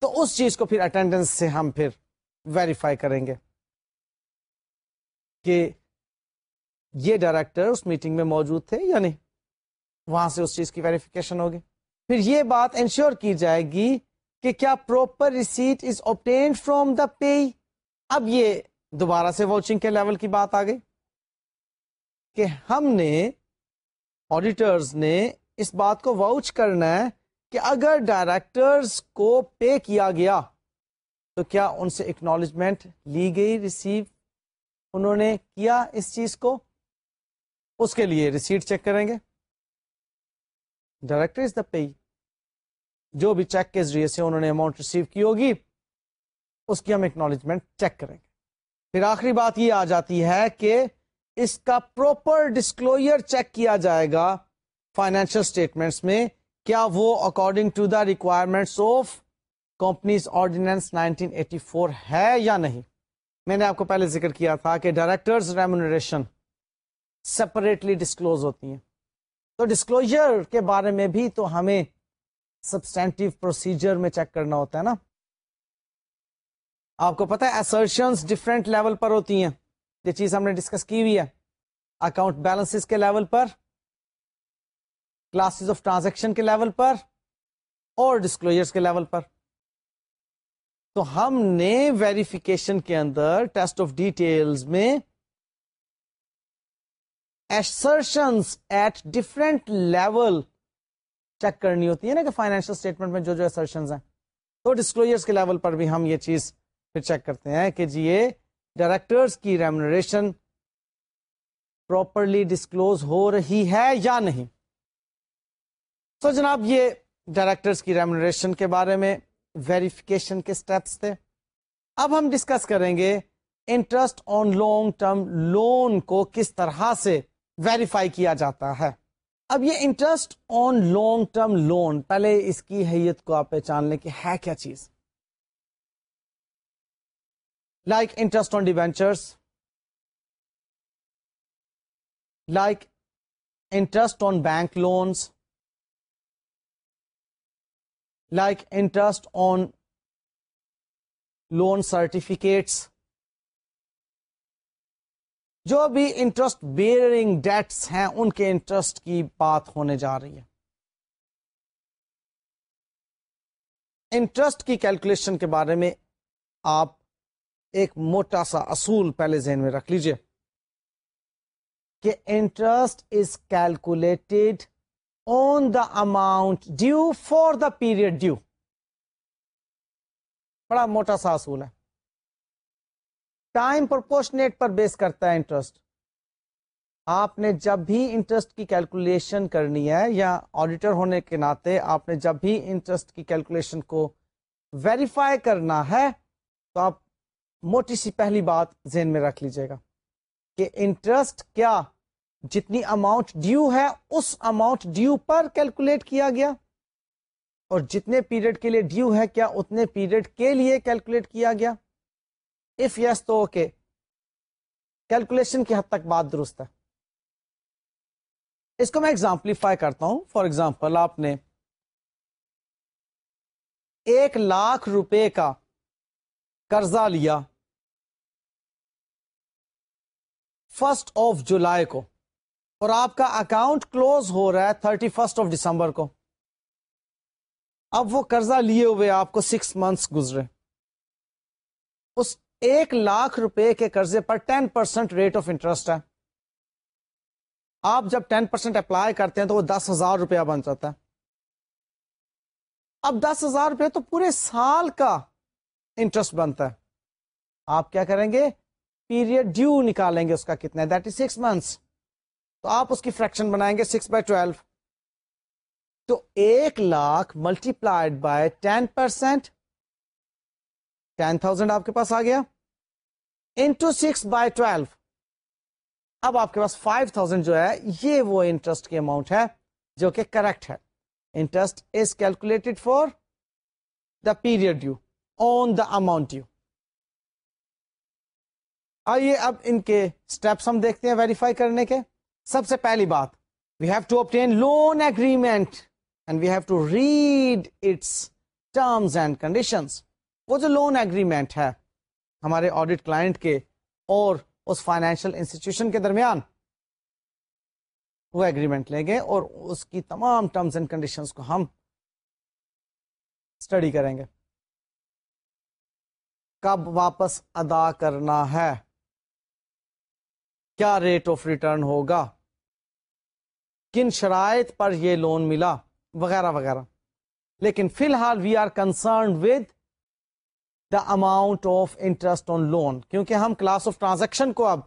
تو اس چیز کو پھر اٹینڈنس سے ہم پھر ویریفائی کریں گے کہ یہ ڈائریکٹر اس میٹنگ میں موجود تھے یا نہیں۔ وہاں سے اس چیز کی ویریفیکیشن ہوگی۔ پھر یہ بات انشور کی جائے گی کہ کیا proper receipt is obtained from the payee اب یہ دوبارہ سے واچنگ کے لیول کی بات آ گئی کہ ہم نے آڈیٹرز نے اس بات کو واؤچ کرنا ہے کہ اگر ڈائریکٹرز کو پے کیا گیا تو کیا ان سے اکنالجمنٹ لی گئی ریسیو انہوں نے کیا اس چیز کو؟ اس کے لیے ریسیٹ چیک کریں گے۔ ڈائریکٹر از دا پے جو بھی چیک کے ذریعے سے انہوں نے اماؤنٹ ریسیو کی ہوگی، اس کی ہم اکنالجمنٹ چیک کریں گے۔ پھر آخری بات یہ آ جاتی ہے کہ اس کا پروپر ڈسکلوئر چیک کیا جائے گا فائنینشیل اسٹیٹمنٹس میں، کیا وہ according to the requirements of companies ordinance 1984 ہے یا نہیں؟ میں نے آپ کو پہلے ذکر کیا تھا کہ ڈائریکٹرز ریمونریشن سپریٹلی ڈسکلوز ہوتی ہیں۔ تو ڈسکلوجر کے بارے میں بھی تو ہمیں سبسٹینٹیو پروسیجر میں چیک کرنا ہوتا ہے نا۔ آپ کو پتا ہے ایسرشنس ڈفرینٹ لیول پر ہوتی ہیں۔ یہ چیز ہم نے ڈسکس کی ہوئی ہے۔ اکاؤنٹ بیلنس کے لیول پر کلاسز آف ٹرانزیکشن کے لیول پر اور ڈسکلوجر کے لیول پر۔ تو ہم نے ویریفیکیشن کے اندر ٹیسٹ آف ڈیٹیلز میں assertions at different level check کرنی ہوتی ہے نا کہ فائنینشیل اسٹیٹمنٹ میں جو جو ایسرشنز ہیں۔ تو ڈسکلوجر کے لیول پر بھی ہم یہ چیز پھر چیک کرتے ہیں کہ جی یہ ڈائریکٹرس کی ریمنریشن پراپرلی ڈسکلوز ہو رہی ہے یا نہیں۔ تو جناب یہ ڈائریکٹرس کی ریمنریشن کے بارے میں ویریفیکیشن کے اسٹیپس تھے۔ اب ہم ڈسکس کریں گے interest on long term loan کو کس طرح سے ویریفائی کیا جاتا ہے۔ اب یہ interest on long term loan پہلے اس کی حیت کو آپ پہچان لیں کہ ہے کیا چیز۔ Like interest on debentures like interest on bank loans like interest on loan certificates جو بھی انٹرسٹ بیئرنگ ڈیٹس ہیں، ان کے انٹرسٹ کی بات ہونے جا رہی ہے۔ انٹرسٹ کی کیلکولیشن کے بارے میں آپ ایک موٹا سا اصول پہلے ذہن میں رکھ لیجیے کہ interest is calculated on the amount due for the period due بڑا موٹا سا اصول ہے۔ ٹائم پرپورشنیٹ پر بیس کرتا ہے انٹرسٹ۔ آپ نے جب بھی انٹرسٹ کی کیلکولیشن کرنی ہے یا آڈیٹر ہونے کے ناطے آپ نے جب بھی انٹرسٹ کی کیلکولیشن کو ویریفائی کرنا ہے، تو آپ موٹی سی پہلی بات ذہن میں رکھ لیجیے گا کہ انٹرسٹ کیا جتنی اماؤنٹ ڈیو ہے، اس اماؤنٹ ڈیو پر کیلکولیٹ کیا گیا۔ اور جتنے پیریڈ کے لیے ڈیو ہے، کیا اتنے پیریڈ کے لیے کیلکولیٹ کیا گیا۔ اف یس تو اوکے کیلکولیشن کی حد تک بات درست ہے. اس کو میں ایگزامپلیفائی کرتا ہوں. فار ایگزامپل آپ نے ایک لاکھ روپے کا قرضہ لیا فرسٹ آف جولائی کو اور آپ کا اکاؤنٹ کلوز ہو رہا ہے تھرٹی فرسٹ آف دسمبر کو. اب وہ قرضہ لیے ہوئے آپ کو سکس منتھس گزرے. اس ایک لاکھ روپے کے قرضے پر ten percent rate of interest ہے۔ آپ جب ٹین پرسینٹ اپلائی کرتے ہیں تو وہ دس ہزار روپیہ بن جاتا ہے۔ اب دس ہزار روپے تو پورے سال کا انٹرسٹ بنتا ہے۔ آپ کیا کریں گے؟ پیریڈ ڈیو نکالیں گے اس کا کتنا ہے دیٹ از سکس منتھس تو آپ اس کی فریکشن بنائیں گے سکس بائی ٹویلو تو ایک lakh multiplied by ten percent ten thousand آپ کے پاس آ گیا۔ Into six by twelve. اب آپ کے پاس فائیو تھاؤزینڈ جو ہے، یہ وہ انٹرسٹ کی اماؤنٹ ہے جو کہ کریکٹ ہے۔ Interest is calculated for the period due on the amount due. آئیے اب ان کے اسٹیپس ہم دیکھتے ہیں ویریفائی کرنے کے۔ سب سے پہلی بات we have to obtain loan agreement and we have to read its terms and conditions وہ جو لون اگریمنٹ ہے ہمارے آڈیٹ کلائنٹ کے اور اس فائنینشیل انسٹیٹیوشن کے درمیان، وہ اگریمنٹ لیں گے اور اس کی تمام ٹرمز اینڈ کنڈیشنز کو ہم اسٹڈی کریں گے۔ کب واپس ادا کرنا ہے؟ کیا ریٹ آف ریٹرن ہوگا؟ کن شرائط پر یہ لون ملا؟ وغیرہ وغیرہ۔ لیکن فی الحال we are concerned with the amount of interest on loan کیونکہ ہم کلاس آف ٹرانزیکشن کو اب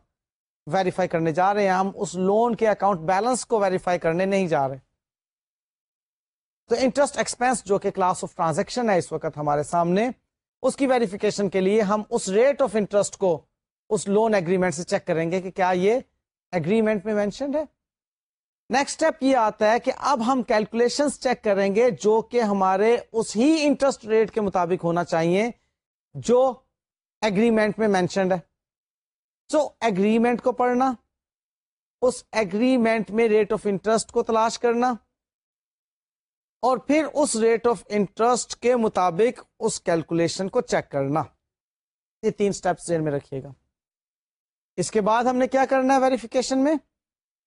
ویریفائی کرنے جا رہے ہیں، ہم اس لون کے اکاؤنٹ بیلنس کو ویریفائی کرنے نہیں جا رہے۔ تو انٹرسٹ ایکسپینس جو کہ کلاس آف ٹرانزیکشن ہے اس وقت ہمارے سامنے، اس کی ویریفیکیشن کے لیے ہم اس ریٹ آف انٹرسٹ کو اس لون اگریمنٹ سے چیک کریں گے کہ کیا یہ اگریمنٹ میں مینشنڈ ہے۔ نیکسٹ اسٹیپ یہ آتا ہے کہ اب ہم کیلکولیشن چیک کریں گے جو کہ ہمارے اس ہی انٹرسٹ ریٹ کے مطابق ہونا چاہیے۔ جو ایگریمنٹ میں مینشنڈ ہے۔ سو ایگریمنٹ کو پڑھنا، اس ایگریمنٹ میں ریٹ آف انٹرسٹ کو تلاش کرنا، اور پھر اس ریٹ آف انٹرسٹ کے مطابق اس کیلکولیشن کو چیک کرنا۔ یہ تین اسٹیپس ذہن میں رکھیے گا۔ اس کے بعد ہم نے کیا کرنا ہے ویریفیکیشن میں؟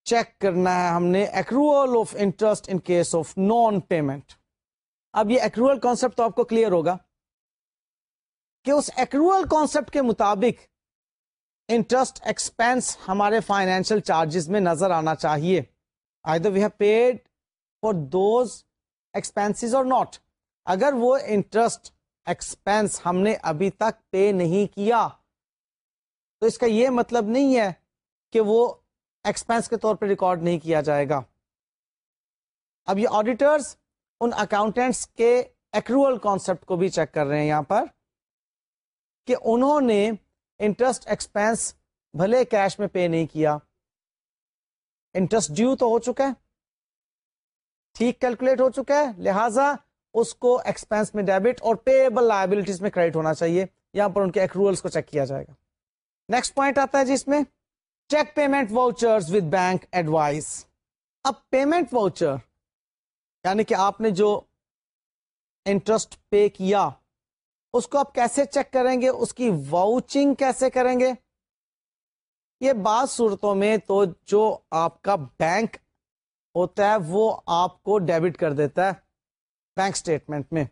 چیک کرنا ہے ہم نے accrual of interest in case of non payment اب یہ اکروول کانسپٹ تو آپ کو کلیئر ہوگا۔ کہ اس اکروول کانسپٹ کے مطابق انٹرسٹ ایکسپینس ہمارے فائنینشیل چارجز میں نظر آنا چاہیے۔ I we have paid for those expense اور ناٹ اگر وہ انٹرسٹ ایکسپینس ہم نے ابھی تک پے نہیں کیا، تو اس کا یہ مطلب نہیں ہے کہ وہ ایکسپینس کے طور پہ ریکارڈ نہیں کیا جائے گا۔ اب یہ آڈیٹرس ان اکاؤنٹینٹس کے ایکروول کانسپٹ کو بھی چیک کر رہے ہیں یہاں پر۔ کہ انہوں نے انٹرسٹ ایکسپینس بھلے کیش میں پے نہیں کیا۔ انٹرسٹ ڈیو تو ہو چکا ہے۔ ٹھیک کیلکولیٹ ہو چکا ہے۔ لہذا اس کو ایکسپینس میں ڈیبٹ اور پیبل لائبلٹیز میں کریڈٹ ہونا چاہیے۔ یہاں پر ان کے ایکروولس کو چیک کیا جائے گا۔ نیکسٹ پوائنٹ آتا ہے جی اس میں۔ Cheque payment voucher with bank advice اب پیمنٹ واؤچر یعنی کہ آپ نے جو انٹرسٹ پے کیا اس کو آپ کیسے چیک کریں گے؟ اس کی واؤچنگ کیسے کریں گے؟ یہ بعض صورتوں میں تو جو آپ کا بینک ہوتا ہے، وہ آپ کو ڈیبٹ کر دیتا ہے بینک اسٹیٹمنٹ میں۔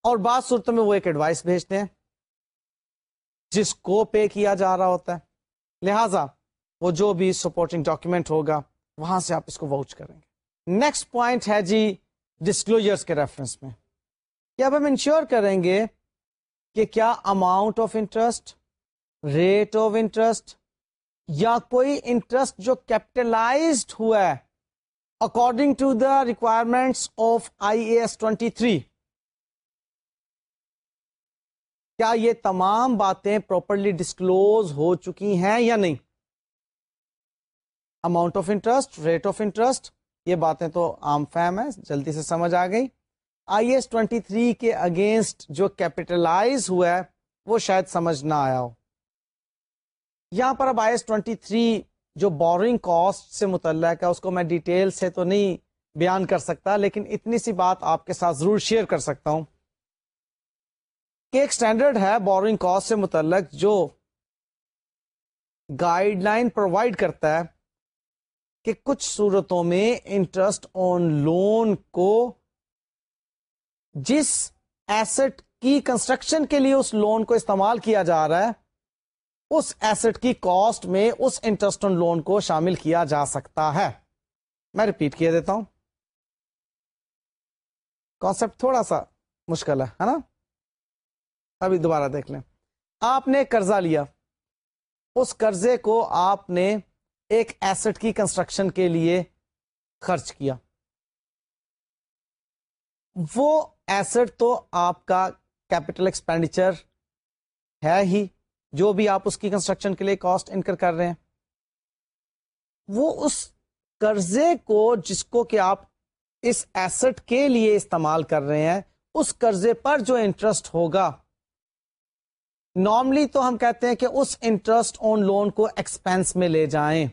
اور بعض صورتوں میں وہ ایک ایڈوائس بھیجتے ہیں، جس کو پے کیا جا رہا ہوتا ہے۔ لہذا وہ جو بھی سپورٹنگ ڈاکیومنٹ ہوگا، وہاں سے آپ اس کو واؤچ کریں گے۔ نیکسٹ پوائنٹ ہے جی ڈسکلوجر کے ریفرنس میں۔ کیا اب ہم انشور کریں گے کہ کیا amount of interest rate of interest یا کوئی انٹرسٹ جو کیپٹلائزڈ ہوا ہے according to the requirements of I A S twenty three کیا یہ تمام باتیں پراپرلی ڈسکلوز ہو چکی ہیں یا نہیں؟ Amount of interest rate of interest یہ باتیں تو عام فہم ہے جلدی سے سمجھ آ گئی۔ آئی ایس ٹوینٹی تھری کے اگینسٹ جو کیپیٹلائز ہوا ہے، وہ شاید سمجھ نہ آیا ہو۔ یہاں پر اب آئی ایس ٹوینٹی تھری جو بورنگ کاسٹ سے متعلق ہے، اس کو میں ڈیٹیل سے تو نہیں بیان کر سکتا، لیکن اتنی سی بات آپ کے ساتھ ضرور شیئر کر سکتا ہوں۔ کہ ایک اسٹینڈرڈ ہے بورنگ کاسٹ سے متعلق، جو گائیڈ لائن پرووائڈ کرتا ہے کہ کچھ صورتوں میں انٹرسٹ آن لون کو جس ایسٹ کی کنسٹرکشن کے لیے اس لون کو استعمال کیا جا رہا ہے، اس ایسٹ کی کاسٹ میں اس انٹرسٹ آن لون کو شامل کیا جا سکتا ہے۔ میں ریپیٹ کیا دیتا ہوں۔ کانسپٹ تھوڑا سا مشکل ہے نا؟ ابھی دوبارہ دیکھ لیں۔ آپ نے قرضہ لیا۔ اس قرضے کو آپ نے ایک ایسٹ کی کنسٹرکشن کے لیے خرچ کیا۔ وہ ایسٹ تو آپ کا کیپٹل ایکسپینڈیچر ہے ہی، جو بھی آپ اس کی کنسٹرکشن کے لیے کاسٹ انکر کر رہے ہیں۔ وہ اس قرضے کو جس کو کہ آپ اس ایسٹ کے لیے استعمال کر رہے ہیں، اس قرضے پر جو انٹرسٹ ہوگا نارملی تو ہم کہتے ہیں کہ اس انٹرسٹ آن لون کو ایکسپینس میں لے جائیں۔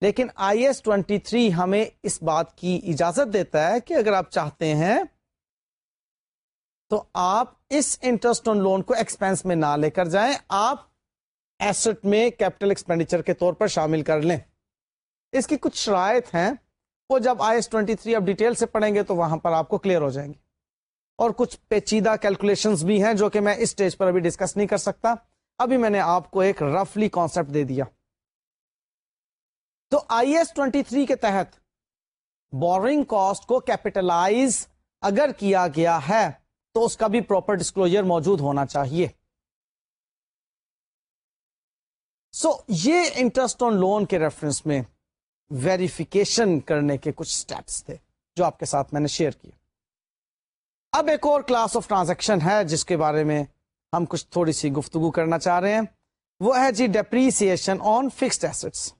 لیکن آئی ایس ٹوینٹی تھری ہمیں اس بات کی اجازت دیتا ہے کہ اگر آپ چاہتے ہیں تو آپ اس انٹرسٹ آن لون کو ایکسپینس میں نہ لے کر جائیں۔ آپ ایسٹ میں کیپٹل ایکسپینڈیچر کے طور پر شامل کر لیں۔ اس کی کچھ شرائط ہیں۔ وہ جب آئی ایس ٹوینٹی تھری اب ڈیٹیل سے پڑھیں گے تو وہاں پر آپ کو کلیئر ہو جائیں گے اور کچھ پیچیدہ کیلکولیشن بھی ہیں جو کہ میں اس اسٹیج پر ابھی ڈسکس نہیں کر سکتا۔ ابھی میں نے آپ کو ایک رفلی کانسپٹ دے دیا۔ تو آئی ایس ٹوینٹی تھری کے تحت بورنگ کاسٹ کو کیپیٹلائز اگر کیا گیا ہے تو اس کا بھی پراپر ڈسکلوجر موجود ہونا چاہیے۔ سو so, یہ انٹرسٹ آن لون کے ریفرنس میں ویریفیکیشن کرنے کے کچھ اسٹیپس تھے جو آپ کے ساتھ میں نے شیئر کیا اب ایک اور کلاس آف ٹرانزیکشن ہے جس کے بارے میں ہم کچھ تھوڑی سی گفتگو کرنا چاہ رہے ہیں۔ وہ ہے جی ڈیپریسن آن فکسڈ ایسٹس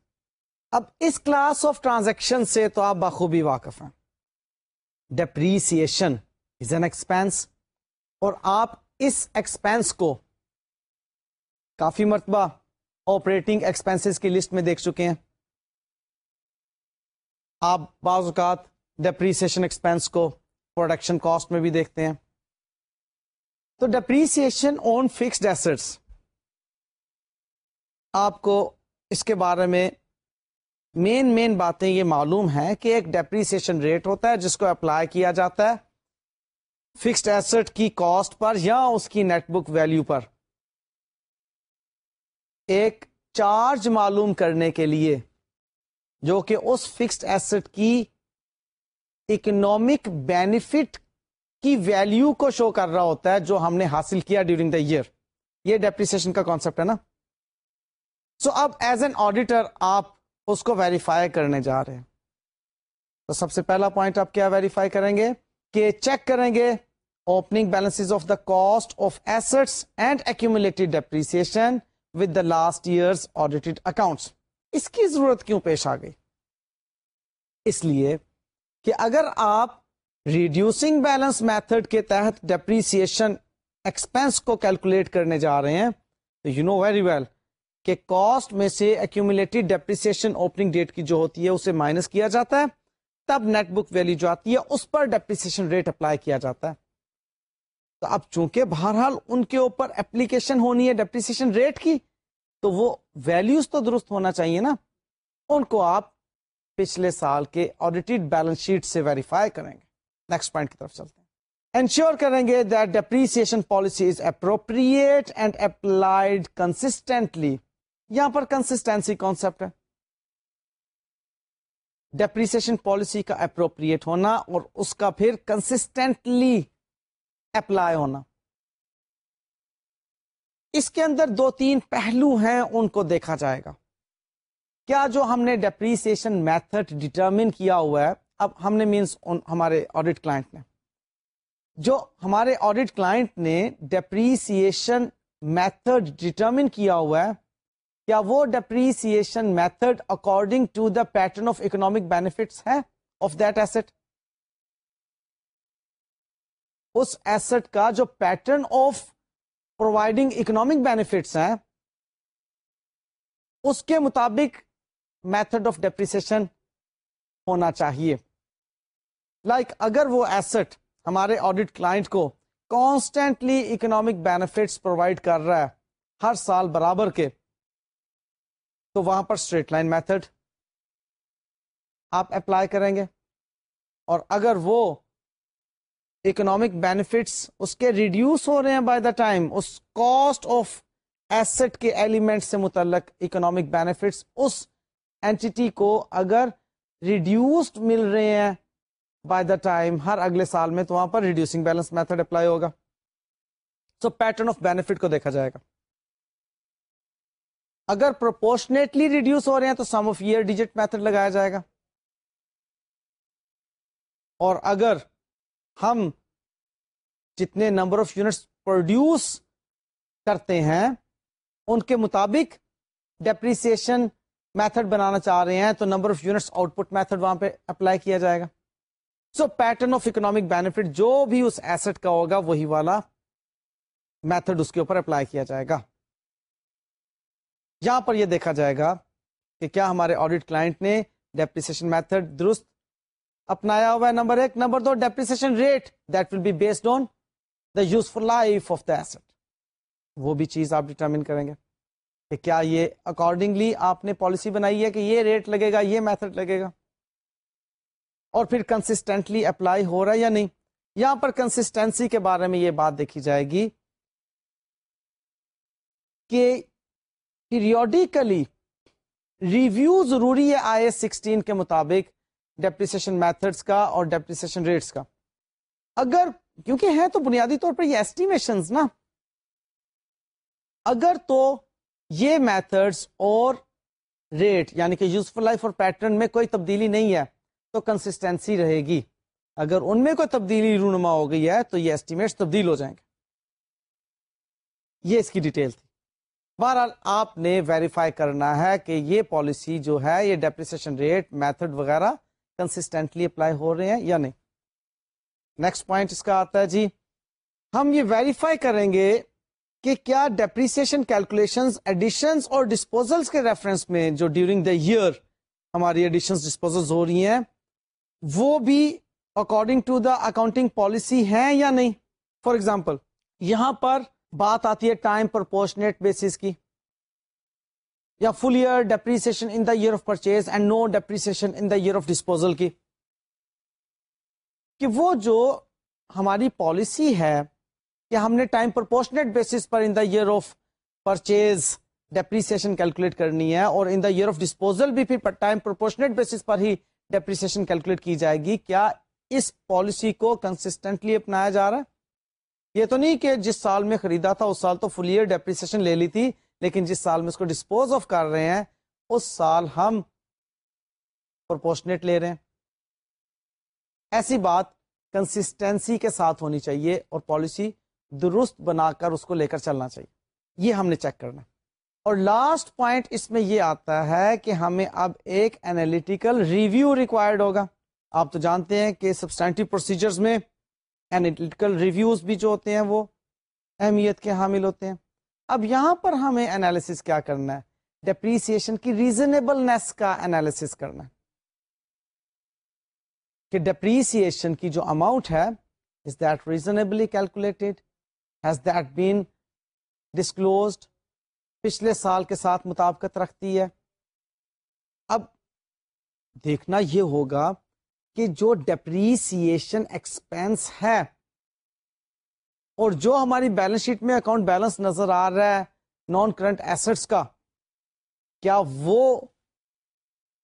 اب اس کلاس آف ٹرانزیکشن سے تو آپ بخوبی واقف ہیں۔ ڈیپریسن از این ایکسپینس اور آپ اس ایکسپینس کو کافی مرتبہ آپریٹنگ ایکسپینس کی لسٹ میں دیکھ چکے ہیں۔ آپ بعض اوقات ڈپریسن ایکسپینس کو پروڈکشن کاسٹ میں بھی دیکھتے ہیں۔ تو ڈپریسن آن فکسڈ ایسٹس آپ کو اس کے بارے میں مین مین باتیں یہ معلوم ہے کہ ایک ڈیپریسن ریٹ ہوتا ہے جس کو اپلائی کیا جاتا ہے فکسڈ ایسٹ کی کاسٹ پر یا اس کی نیٹ بک ویلو پر۔ ایک چارج معلوم کرنے کے لیے جو کہ اس فکسڈ ایسٹ کی اکنامک بینیفٹ کی ویلو کو شو کر رہا ہوتا ہے جو ہم نے حاصل کیا ڈیورنگ دا ایئر یہ ڈیپریسن کا کانسیپٹ ہے نا؟ سو اب ایز این آڈیٹر آپ اس کو ویریفائی کرنے جا رہے ہیں. تو سب سے پہلا پوائنٹ آپ کیا ویریفائی کریں گے؟ کہ چیک کریں گے opening balance of the cost of assets and accumulated depreciation with the last years audited accounts اس کی ضرورت کیوں پیش آ گئی؟ اس لیے کہ اگر آپ ریڈیوسنگ بیلنس میتھڈ کے تحت ڈپریسن ایکسپینس کو کیلکولیٹ کرنے جا رہے ہیں، تو یو نو ویری ویل کہ کاسٹ میں سے ایکومولیٹڈ ڈیپریسن اوپننگ ڈیٹ کی جو ہوتی ہے، اسے مائنس کیا جاتا ہے۔ تب نیٹ بک ویلو جو آتی ہے، اس پر ڈیپریسن ریٹ اپلائی کیا جاتا ہے۔ تو اب چونکہ بہرحال ان کے اوپر اپلیکیشن ہونی ہے ڈیپریسن ریٹ کی، تو وہ ویلوز تو درست ہونا چاہیے نا۔ ان کو آپ پچھلے سال کے آڈیٹڈ بیلنس شیٹ سے ویریفائی کریں گے۔ نیکسٹ پوائنٹ کی طرف چلتے ہیں۔ انشور کریں گے that depreciation policy is appropriate and applied consistently یہاں پر کنسٹینسی کانسپٹ ہے۔ ڈیپریسن پالیسی کا اپروپریٹ ہونا اور اس کا پھر کنسٹینٹلی اپلائی ہونا۔ اس کے اندر دو تین پہلو ہیں، ان کو دیکھا جائے گا۔ کیا جو ہم نے ڈیپریسن میتھڈ ڈٹرمن کیا ہوا ہے، اب ہم نے مینس ہمارے آڈیٹ کلائنٹ نے۔ جو ہمارے آڈیٹ کلائنٹ نے ڈیپریسن میتھڈ ڈٹرمن کیا ہوا ہے، کیا وہ depreciation method according to the pattern of economic benefits ہے؟ آف دیٹ ایسٹ اس ایسٹ کا جو pattern of providing economic benefits ہیں، اس کے مطابق میتھڈ آف ڈیپریسیشن ہونا چاہیے۔ لائک like, اگر وہ ایسٹ ہمارے آڈیٹ کلائنٹ کو کانسٹینٹلی اکنامک بینیفٹس پرووائڈ کر رہا ہے ہر سال برابر کے تو وہاں پر اسٹریٹ لائن میتھڈ آپ اپلائی کریں گے۔ اور اگر وہ اکنامک بینیفٹس اس کے ریڈیوس ہو رہے ہیں بائی دا ٹائم اس کاسٹ آف ایسٹ کے ایلیمنٹ سے متعلق اکنامک بینیفٹس اس اینٹی کو اگر ریڈیوسڈ مل رہے ہیں بائی دا ٹائم ہر اگلے سال میں تو وہاں پر ریڈیوسنگ بیلنس میتھڈ اپلائی ہوگا۔ سو پیٹرن آف بینیفٹ کو دیکھا جائے گا۔ اگر پروپورشنیٹلی ریڈیوس ہو رہے ہیں تو sum of year digit method لگایا جائے گا۔ اور اگر ہم جتنے نمبر آف یونٹس پروڈیوس کرتے ہیں، ان کے مطابق ڈیپریسیشن میتھڈ بنانا چاہ رہے ہیں تو number of units output method وہاں پہ اپلائی کیا جائے گا۔ So pattern of economic benefit جو بھی اس ایسٹ کا ہوگا وہی والا میتھڈ اس کے اوپر اپلائی کیا جائے گا۔ یہاں پر یہ دیکھا جائے گا کہ کیا ہمارے آڈیٹ کلائنٹ نے ڈیپریسیشن میتھڈ درست اپنایا ہوا ہے۔ نمبر ایک۔ Number do depreciation rate that will be based on the useful life of the asset وہ بھی چیز آپ ڈیٹرمن کریں گے۔ کہ کیا یہ اکارڈنگلی آپ نے پالیسی بنائی ہے کہ یہ ریٹ لگے گا، یہ میتھڈ لگے گا؟ اور پھر کنسسٹینٹلی اپلائی ہو رہا ہے یا نہیں؟ یہاں پر کنسسٹینسی کے بارے میں یہ بات دیکھی جائے گی کہ پیریوڈیکلی ریویو ضروری ہے آئی ایس سکسٹین کے مطابق ڈیپریسیشن میتھڈس کا اور ڈیپریسیشن ریٹس کا۔ اگر، کیونکہ ہے تو بنیادی طور پر یہ ایسٹیمیشن نا۔ اگر تو یہ میتھڈس اور ریٹ یعنی کہ یوزفل لائف اور پیٹرن میں کوئی تبدیلی نہیں ہے، تو کنسسٹینسی رہے گی۔ اگر ان میں کوئی تبدیلی رونما ہو گئی ہے، تو یہ ایسٹیمیٹ تبدیل ہو جائیں گے۔ یہ اس کی ڈیٹیل تھی۔ بہرحال، آپ نے ویریفائی کرنا ہے کہ یہ پالیسی جو ہے، یہ ڈیپریسیشن ریٹ میتھڈ وغیرہ کنسٹینٹلی اپلائی ہو رہے ہیں یا نہیں۔ نیکسٹ پوائنٹ اس کا آتا ہے جی۔ ہم یہ ویریفائی کریں گے کہ کیا ڈیپریسیشن کیلکولیشن ایڈیشن اور ڈسپوزل کے ریفرنس میں جو ڈیورنگ دا ایئر ہماری ایڈیشن ڈسپوزل ہو رہی ہیں، وہ بھی according to the accounting policy ہے یا نہیں؟ فار ایگزامپل یہاں پر بات آتی ہے ٹائم پرپورشنیٹ بیسس کی، یا full year depreciation in the year of purchase and no depreciation in the year of disposal کی، کہ وہ جو ہماری پالیسی ہے کہ ہم نے time proportionate basis per in the year of purchase depreciation calculate کرنی ہے اور in the year of disposal بھی پھر ٹائم پرپورشنیٹ بیسس پر ہی ڈیپریسن کیلکولیٹ کی جائے گی۔ کیا اس پالیسی کو کنسٹنٹلی اپنایا جا رہا ہے؟ یہ تو نہیں کہ جس سال میں خریدا تھا اس سال تو فل ایئر ڈیپریسن لے لی تھی، لیکن جس سال میں اس کو ڈسپوز آف کر رہے ہیں، اس سال ہم پرپورشنیٹ لے رہے ہیں۔ ایسی بات کنسسٹینسی کے ساتھ ہونی چاہیے اور پالیسی درست بنا کر اس کو لے کر چلنا چاہیے۔ یہ ہم نے چیک کرنا اور لاسٹ پوائنٹ اس میں یہ آتا ہے کہ ہمیں اب ایک اینالیٹیکل ریویو ریکوائرڈ ہوگا۔ آپ تو جانتے ہیں کہ سبسٹینٹو پروسیجرز میں اینالیٹیکل ریویوز بھی جو ہوتے ہیں وہ اہمیت کے حامل ہوتے ہیں۔ اب یہاں پر ہمیں انالیس کیا کرنا ہے؟ ڈپریسن کی ریزنیبلنیس کا انالیس کرنا ہے۔ کہ ڈپریسن کی جو اماؤنٹ ہے is that reasonably calculated has that been disclosed پچھلے سال کے ساتھ مطابقت رکھتی ہے؟ اب دیکھنا یہ ہوگا کہ جو ڈپریسن ایکسپینس ہے اور جو ہماری بیلنس شیٹ میں اکاؤنٹ بیلنس نظر آ رہا ہے نان کرنٹ ایسٹس کا، کیا وہ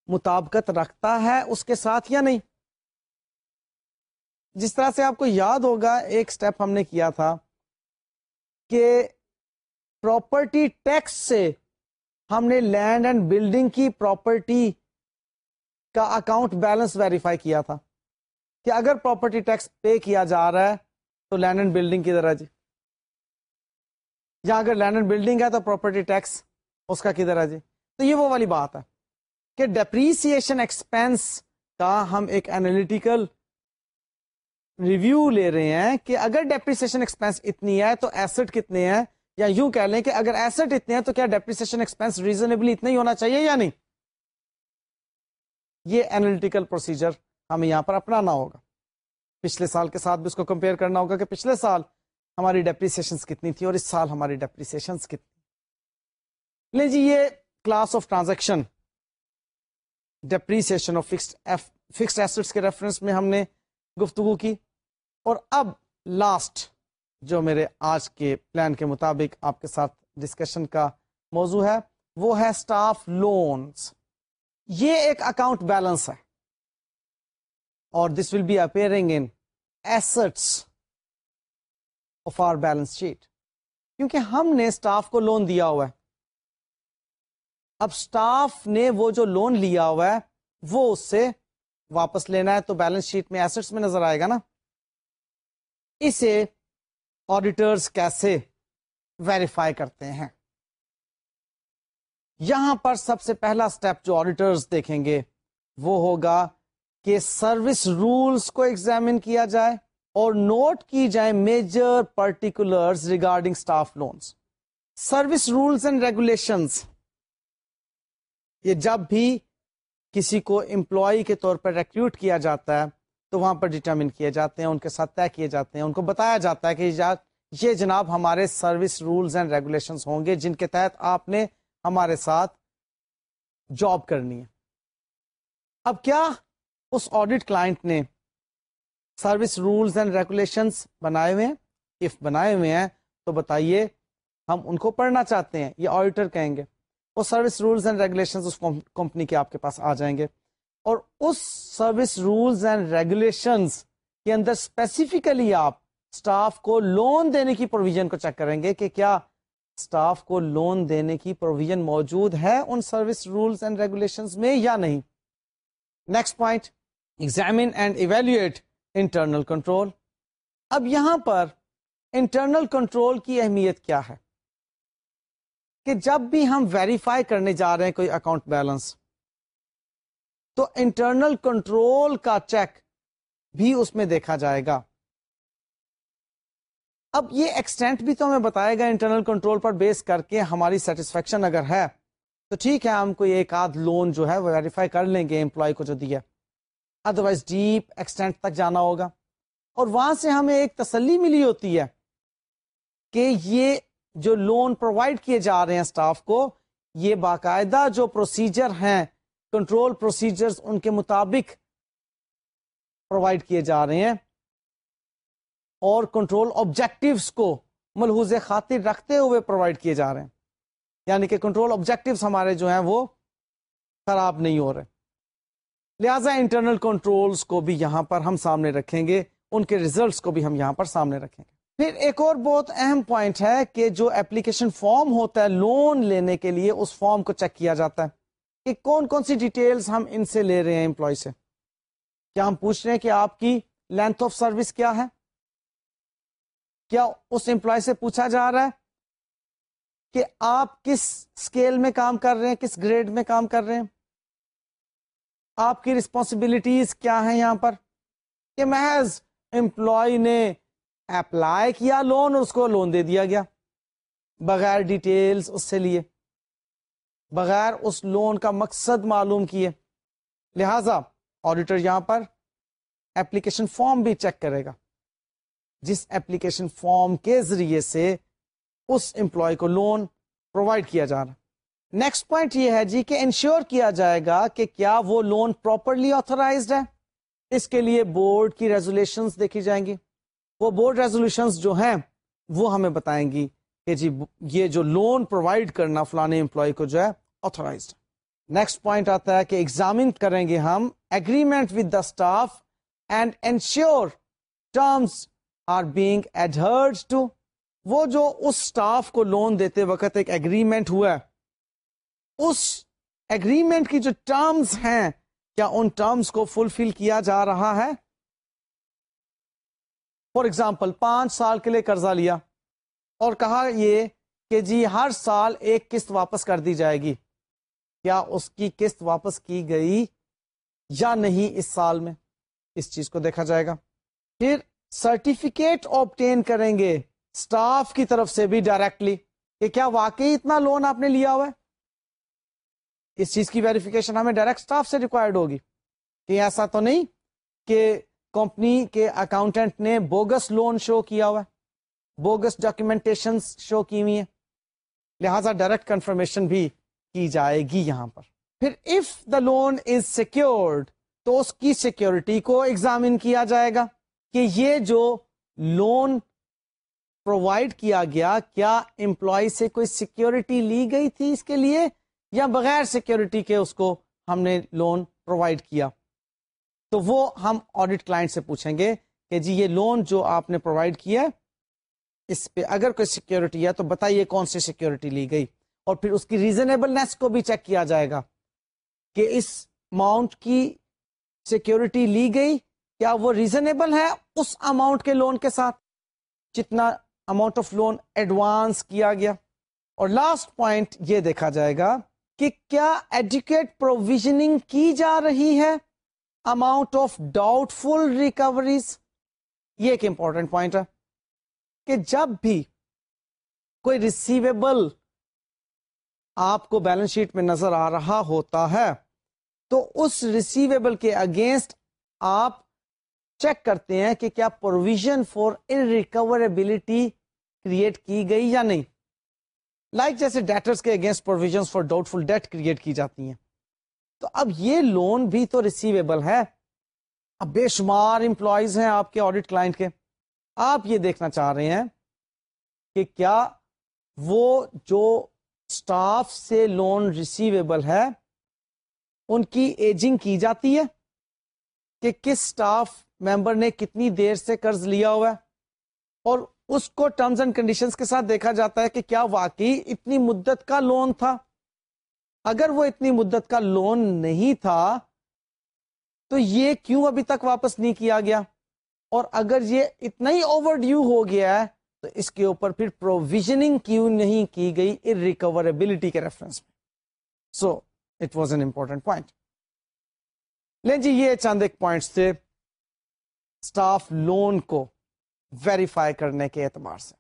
مطابقت رکھتا ہے اس کے ساتھ یا نہیں؟ جس طرح سے آپ کو یاد ہوگا، ایک سٹیپ ہم نے کیا تھا۔ کہ پراپرٹی ٹیکس سے ہم نے لینڈ اینڈ بلڈنگ کی پراپرٹی کا اکاؤنٹ بیلنس ویریفائی کیا تھا کہ اگر پراپرٹی ٹیکس پے کیا جا رہا ہے تو لینڈ اینڈ بلڈنگ کدھر ہے جی؟ یا اگر لینڈ اینڈ بلڈنگ ہے تو پراپرٹی ٹیکس اس کا کدھر ہے جی؟ تو یہ وہ والی بات ہے کہ ڈپریسن ایکسپینس کا ہم ایک اینالیٹیکل ریویو لے رہے ہیں کہ اگر ڈیپریسیشن ایکسپینس اتنی ہے تو ایسٹ کتنے ہیں؟ یا یوں کہہ لیں کہ اگر ایسٹ اتنے ہیں تو کیا ڈیپریسیشن ایکسپینس ریزنیبلی اتنا ہی ہونا چاہیے یا نہیں؟ یہ اینالٹیکل پروسیجر ہمیں یہاں پر اپنانا ہوگا۔ پچھلے سال کے ساتھ بھی اس کو کمپیئر کرنا ہوگا کہ پچھلے سال ہماری ڈیپریسیشن کتنی تھی اور اس سال ہماری ڈیپریسیشن کتنی لیں جی یہ class of transaction depreciation of fixed assets کے ریفرنس میں ہم نے گفتگو کی۔ اور اب لاسٹ جو میرے آج کے پلان کے مطابق آپ کے ساتھ ڈسکشن کا موضوع ہے، وہ ہے اسٹاف لونس یہ ایک اکاؤنٹ بیلنس ہے۔ اور this will be appearing in assets of our balance sheet کیونکہ ہم نے اسٹاف کو لون دیا ہوا ہے۔ اب اسٹاف نے وہ جو لون لیا ہوا ہے، وہ اس سے واپس لینا ہے تو بیلنس شیٹ میں ایسٹس میں نظر آئے گا نا۔ اسے آڈیٹرس کیسے ویریفائی کرتے ہیں؟ یہاں پر سب سے پہلا اسٹیپ جو آڈیٹرس دیکھیں گے وہ ہوگا کہ سروس رولس کو ایگزامن کیا جائے اور نوٹ کی جائے major particular regarding staff loans service rules and regulations یہ جب بھی کسی کو امپلائی کے طور پر ریکروٹ کیا جاتا ہے، تو وہاں پر ڈٹرمن کیے جاتے ہیں، ان کے ساتھ طے کیے جاتے ہیں، ان کو بتایا جاتا ہے کہ یہ جناب ہمارے سروس رولز اینڈ ریگولیشن ہوں گے، جن کے تحت آپ نے ہمارے ساتھ جاب کرنی ہے۔ اب کیا اس آڈیٹ کلائنٹ نے سروس رولز اینڈ ریگولیشن بنائے ہوئے ہیں؟ اف بنائے ہوئے ہیں، تو بتائیے ہم ان کو پڑھنا چاہتے ہیں، یہ آڈیٹر کہیں گے۔ وہ سروس رولز اینڈ ریگولیشن اس کمپنی کے آپ کے پاس آ جائیں گے۔ اور اس سروس رولز اینڈ ریگولیشن کے اندر اسپیسیفکلی آپ اسٹاف کو لون دینے کی پروویژن کو چیک کریں گے کہ کیا اسٹاف کو لون دینے کی پروویژن موجود ہے ان سروس رولس اینڈ ریگولیشن میں یا نہیں۔ Next point examine and evaluate internal control اب یہاں پر انٹرنل کنٹرول کی اہمیت کیا ہے؟ کہ جب بھی ہم ویریفائی کرنے جا رہے ہیں کوئی اکاؤنٹ بیلنس تو انٹرنل کنٹرول کا چیک بھی اس میں دیکھا جائے گا۔ اب یہ ایکسٹینٹ بھی تو ہمیں بتائے گا انٹرنل کنٹرول پر بیس کر کے ہماری سیٹسفیکشن اگر ہے، تو ٹھیک ہے، ہم کوئی ایک آدھ لون جو ہے وہ ویریفائی کر لیں گے امپلائی کو جو دیا ادروائز ڈیپ ایکسٹینٹ تک جانا ہوگا۔ اور وہاں سے ہمیں ایک تسلی ملی ہوتی ہے کہ یہ جو لون پرووائڈ کیے جا رہے ہیں اسٹاف کو، یہ باقاعدہ جو پروسیجر ہیں کنٹرول پروسیجر ان کے مطابق پرووائڈ کیے جا رہے ہیں۔ اور کنٹرول آبجیکٹوس کو ملحوظ خاطر رکھتے ہوئے پرووائڈ کیے جا رہے ہیں۔ یعنی کہ کنٹرول آبجیکٹوس ہمارے جو ہیں وہ خراب نہیں ہو رہے۔ لہذا انٹرنل کنٹرولز کو بھی یہاں پر ہم سامنے رکھیں گے، ان کے ریزلٹس کو بھی ہم یہاں پر سامنے رکھیں گے۔ پھر ایک اور بہت اہم پوائنٹ ہے کہ جو اپلیکیشن فارم ہوتا ہے لون لینے کے لیے اس فارم کو چیک کیا جاتا ہے کہ کون کون سی ڈیٹیلز ہم ان سے لے رہے ہیں امپلائی سے۔ کیا ہم پوچھ رہے ہیں کہ آپ کی لینتھ آف سروس کیا ہے؟ کیا اس امپلائی سے پوچھا جا رہا ہے کہ آپ کس اسکیل میں کام کر رہے ہیں، کس گریڈ میں کام کر رہے ہیں؟ آپ کی رسپانسبلٹیز کیا ہیں یہاں پر؟ کہ محض امپلائی نے اپلائی کیا، لون اس کو، لون دے دیا گیا۔ بغیر ڈیٹیلز اس سے لیے۔ بغیر اس لون کا مقصد معلوم کیے۔ لہذا آڈیٹر یہاں پر ایپلیکیشن فارم بھی چیک کرے گا۔ جس ایپلیکیشن فارم کے ذریعے سے اس امپلائی کو لون پرووائڈ کیا جا رہا۔ نیکسٹ پوائنٹ یہ ہے جی کہ انشور کیا جائے گا کہ کیا وہ لون پراپرلی آتھورائزڈ ہے۔ اس کے لیے بورڈ کی ریزولیشن دیکھی جائیں گی۔ وہ بورڈ ریزولوشن جو ہیں، وہ ہمیں بتائیں گی کہ جی یہ جو لون پرووائڈ کرنا فلانے امپلائی کو جو ہے آتھورائزڈ نیکسٹ پوائنٹ آتا ہے کہ ایگزامن کریں گے ہم agreement with the staff and ensure terms are being adhered to وہ جو اس اسٹاف کو لون دیتے وقت ایک اگریمنٹ ہوا ہے، اس اگریمنٹ کی جو ٹرمز ہیں، کیا ان ٹرمز کو فلفل کیا جا رہا ہے؟ فار ایگزامپل، پانچ سال کے لیے قرضہ لیا اور کہا یہ کہ جی ہر سال ایک قسط واپس کر دی جائے گی۔ کیا اس کی قسط واپس کی گئی یا نہیں اس سال میں؟ اس چیز کو دیکھا جائے گا۔ پھر سرٹیفکیٹ آپٹین کریں گے اسٹاف کی طرف سے بھی ڈائریکٹلی کہ کیا واقعی اتنا لون آپ نے لیا ہوا ہے؟ اس چیز کی ویریفیکیشن ہمیں ڈائریکٹ اسٹاف سے ریکوائرڈ ہوگی کہ ایسا تو نہیں کہ کمپنی کے اکاؤنٹنٹ نے بوگس لون شو کیا ہوا ہے۔ بوگس ڈاکومینٹیشن شو کی ہوئی ہیں۔ لہذا ڈائریکٹ کنفرمیشن بھی کی جائے گی یہاں پر۔ پھر if the loan is secured تو اس کی سیکورٹی کو ایگزامن کیا جائے گا کہ یہ جو لون پرووائڈ کیا گیا، کیا امپلائی سے کوئی سیکورٹی لی گئی تھی اس کے لیے؟ یا بغیر سیکورٹی کے اس کو ہم نے لون پرووائڈ کیا۔ تو وہ ہم آڈیٹ کلائنٹ سے پوچھیں گے کہ جی یہ لون جو آپ نے پرووائڈ کیا اس پہ اگر کوئی سیکورٹی ہے تو بتائیے کون سی سیکورٹی لی گئی؟ اور پھر اس کی ریزنیبلنیس کو بھی چیک کیا جائے گا کہ اس اماؤنٹ کی سیکورٹی لی گئی، کیا وہ ریزنیبل ہے اس اماؤنٹ کے لون کے ساتھ؟ جتنا اماؤنٹ آف لون ایڈوانس کیا گیا؟ اور لاسٹ پوائنٹ یہ دیکھا جائے گا کہ کیا ایجوکیٹ پروویژنگ کی جا رہی ہے؟ Amount of doubtful recoveries یہ ایک امپورٹنٹ پوائنٹ ہے کہ جب بھی کوئی ریسیویبل آپ کو بیلنس شیٹ میں نظر آ رہا ہوتا ہے، تو اس ریسیویبل کے اگینسٹ آپ چیک کرتے ہیں کہ کیا provision for unrecoverability create کی گئی یا نہیں۔ لائک like جیسے ڈیٹرس کے against provision for doubtful debt create کی جاتی ہیں۔ تو اب یہ لون بھی تو ریسیویبل ہے۔ اب بے شمار امپلائیز ہیں آپ کے آڈیٹ کلائنٹ کے۔ آپ یہ دیکھنا چاہ رہے ہیں کہ کیا وہ جو اسٹاف سے لون ریسیویبل ہے، ان کی ایجنگ کی جاتی ہے؟ کہ کس اسٹاف ممبر نے کتنی دیر سے قرض لیا ہوا ہے؟ اور اس کو ٹرمز اینڈ کنڈیشنز کے ساتھ دیکھا جاتا ہے کہ کیا واقعی اتنی مدت کا لون تھا؟ اگر وہ اتنی مدت کا لون نہیں تھا، تو یہ کیوں ابھی تک واپس نہیں کیا گیا؟ اور اگر یہ اتنا ہی اوور ڈیو ہو گیا ہے، تو اس کے اوپر پھر پروویژنگ کیوں نہیں کی گئی ریکوریبلٹی کے ریفرنس میں؟ So it was an important point لیں جی یہ چند ایک پوائنٹس تھے اسٹاف لون کو ویریفائی کرنے کے اعتبار سے۔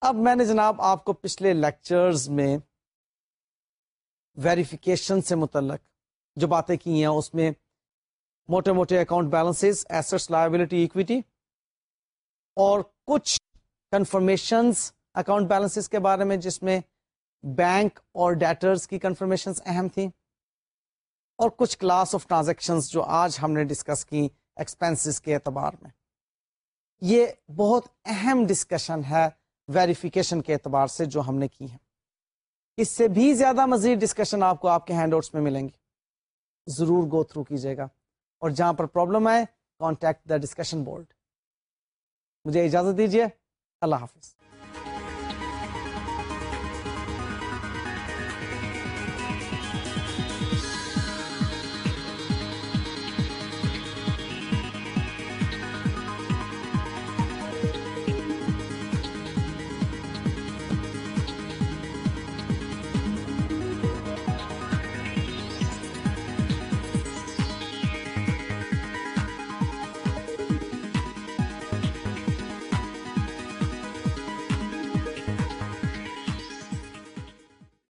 اب میں نے جناب آپ کو پچھلے لیکچرز میں ویریفیکیشن سے متعلق جو باتیں کی ہیں، اس میں موٹے موٹے account balance assets liability equity اور کچھ کنفرمیشن اکاؤنٹ بیلنس کے بارے میں، جس میں بینک اور ڈیٹرز کی کنفرمیشن اہم تھیں اور کچھ کلاس آف ٹرانزیکشن جو آج ہم نے ڈسکس کی ایکسپینس کے اعتبار میں۔ یہ بہت اہم ڈسکشن ہے ویریفیکیشن کے اعتبار سے جو ہم نے کی ہے اس سے بھی زیادہ مزید ڈسکشن آپ کو آپ کے ہینڈ آؤٹس میں ملیں گے ضرور گو تھرو کیجیے گا۔ اور جہاں پر پرابلم آئے کانٹیکٹ دا ڈسکشن بورڈ مجھے اجازت دیجیے۔ اللہ حافظ۔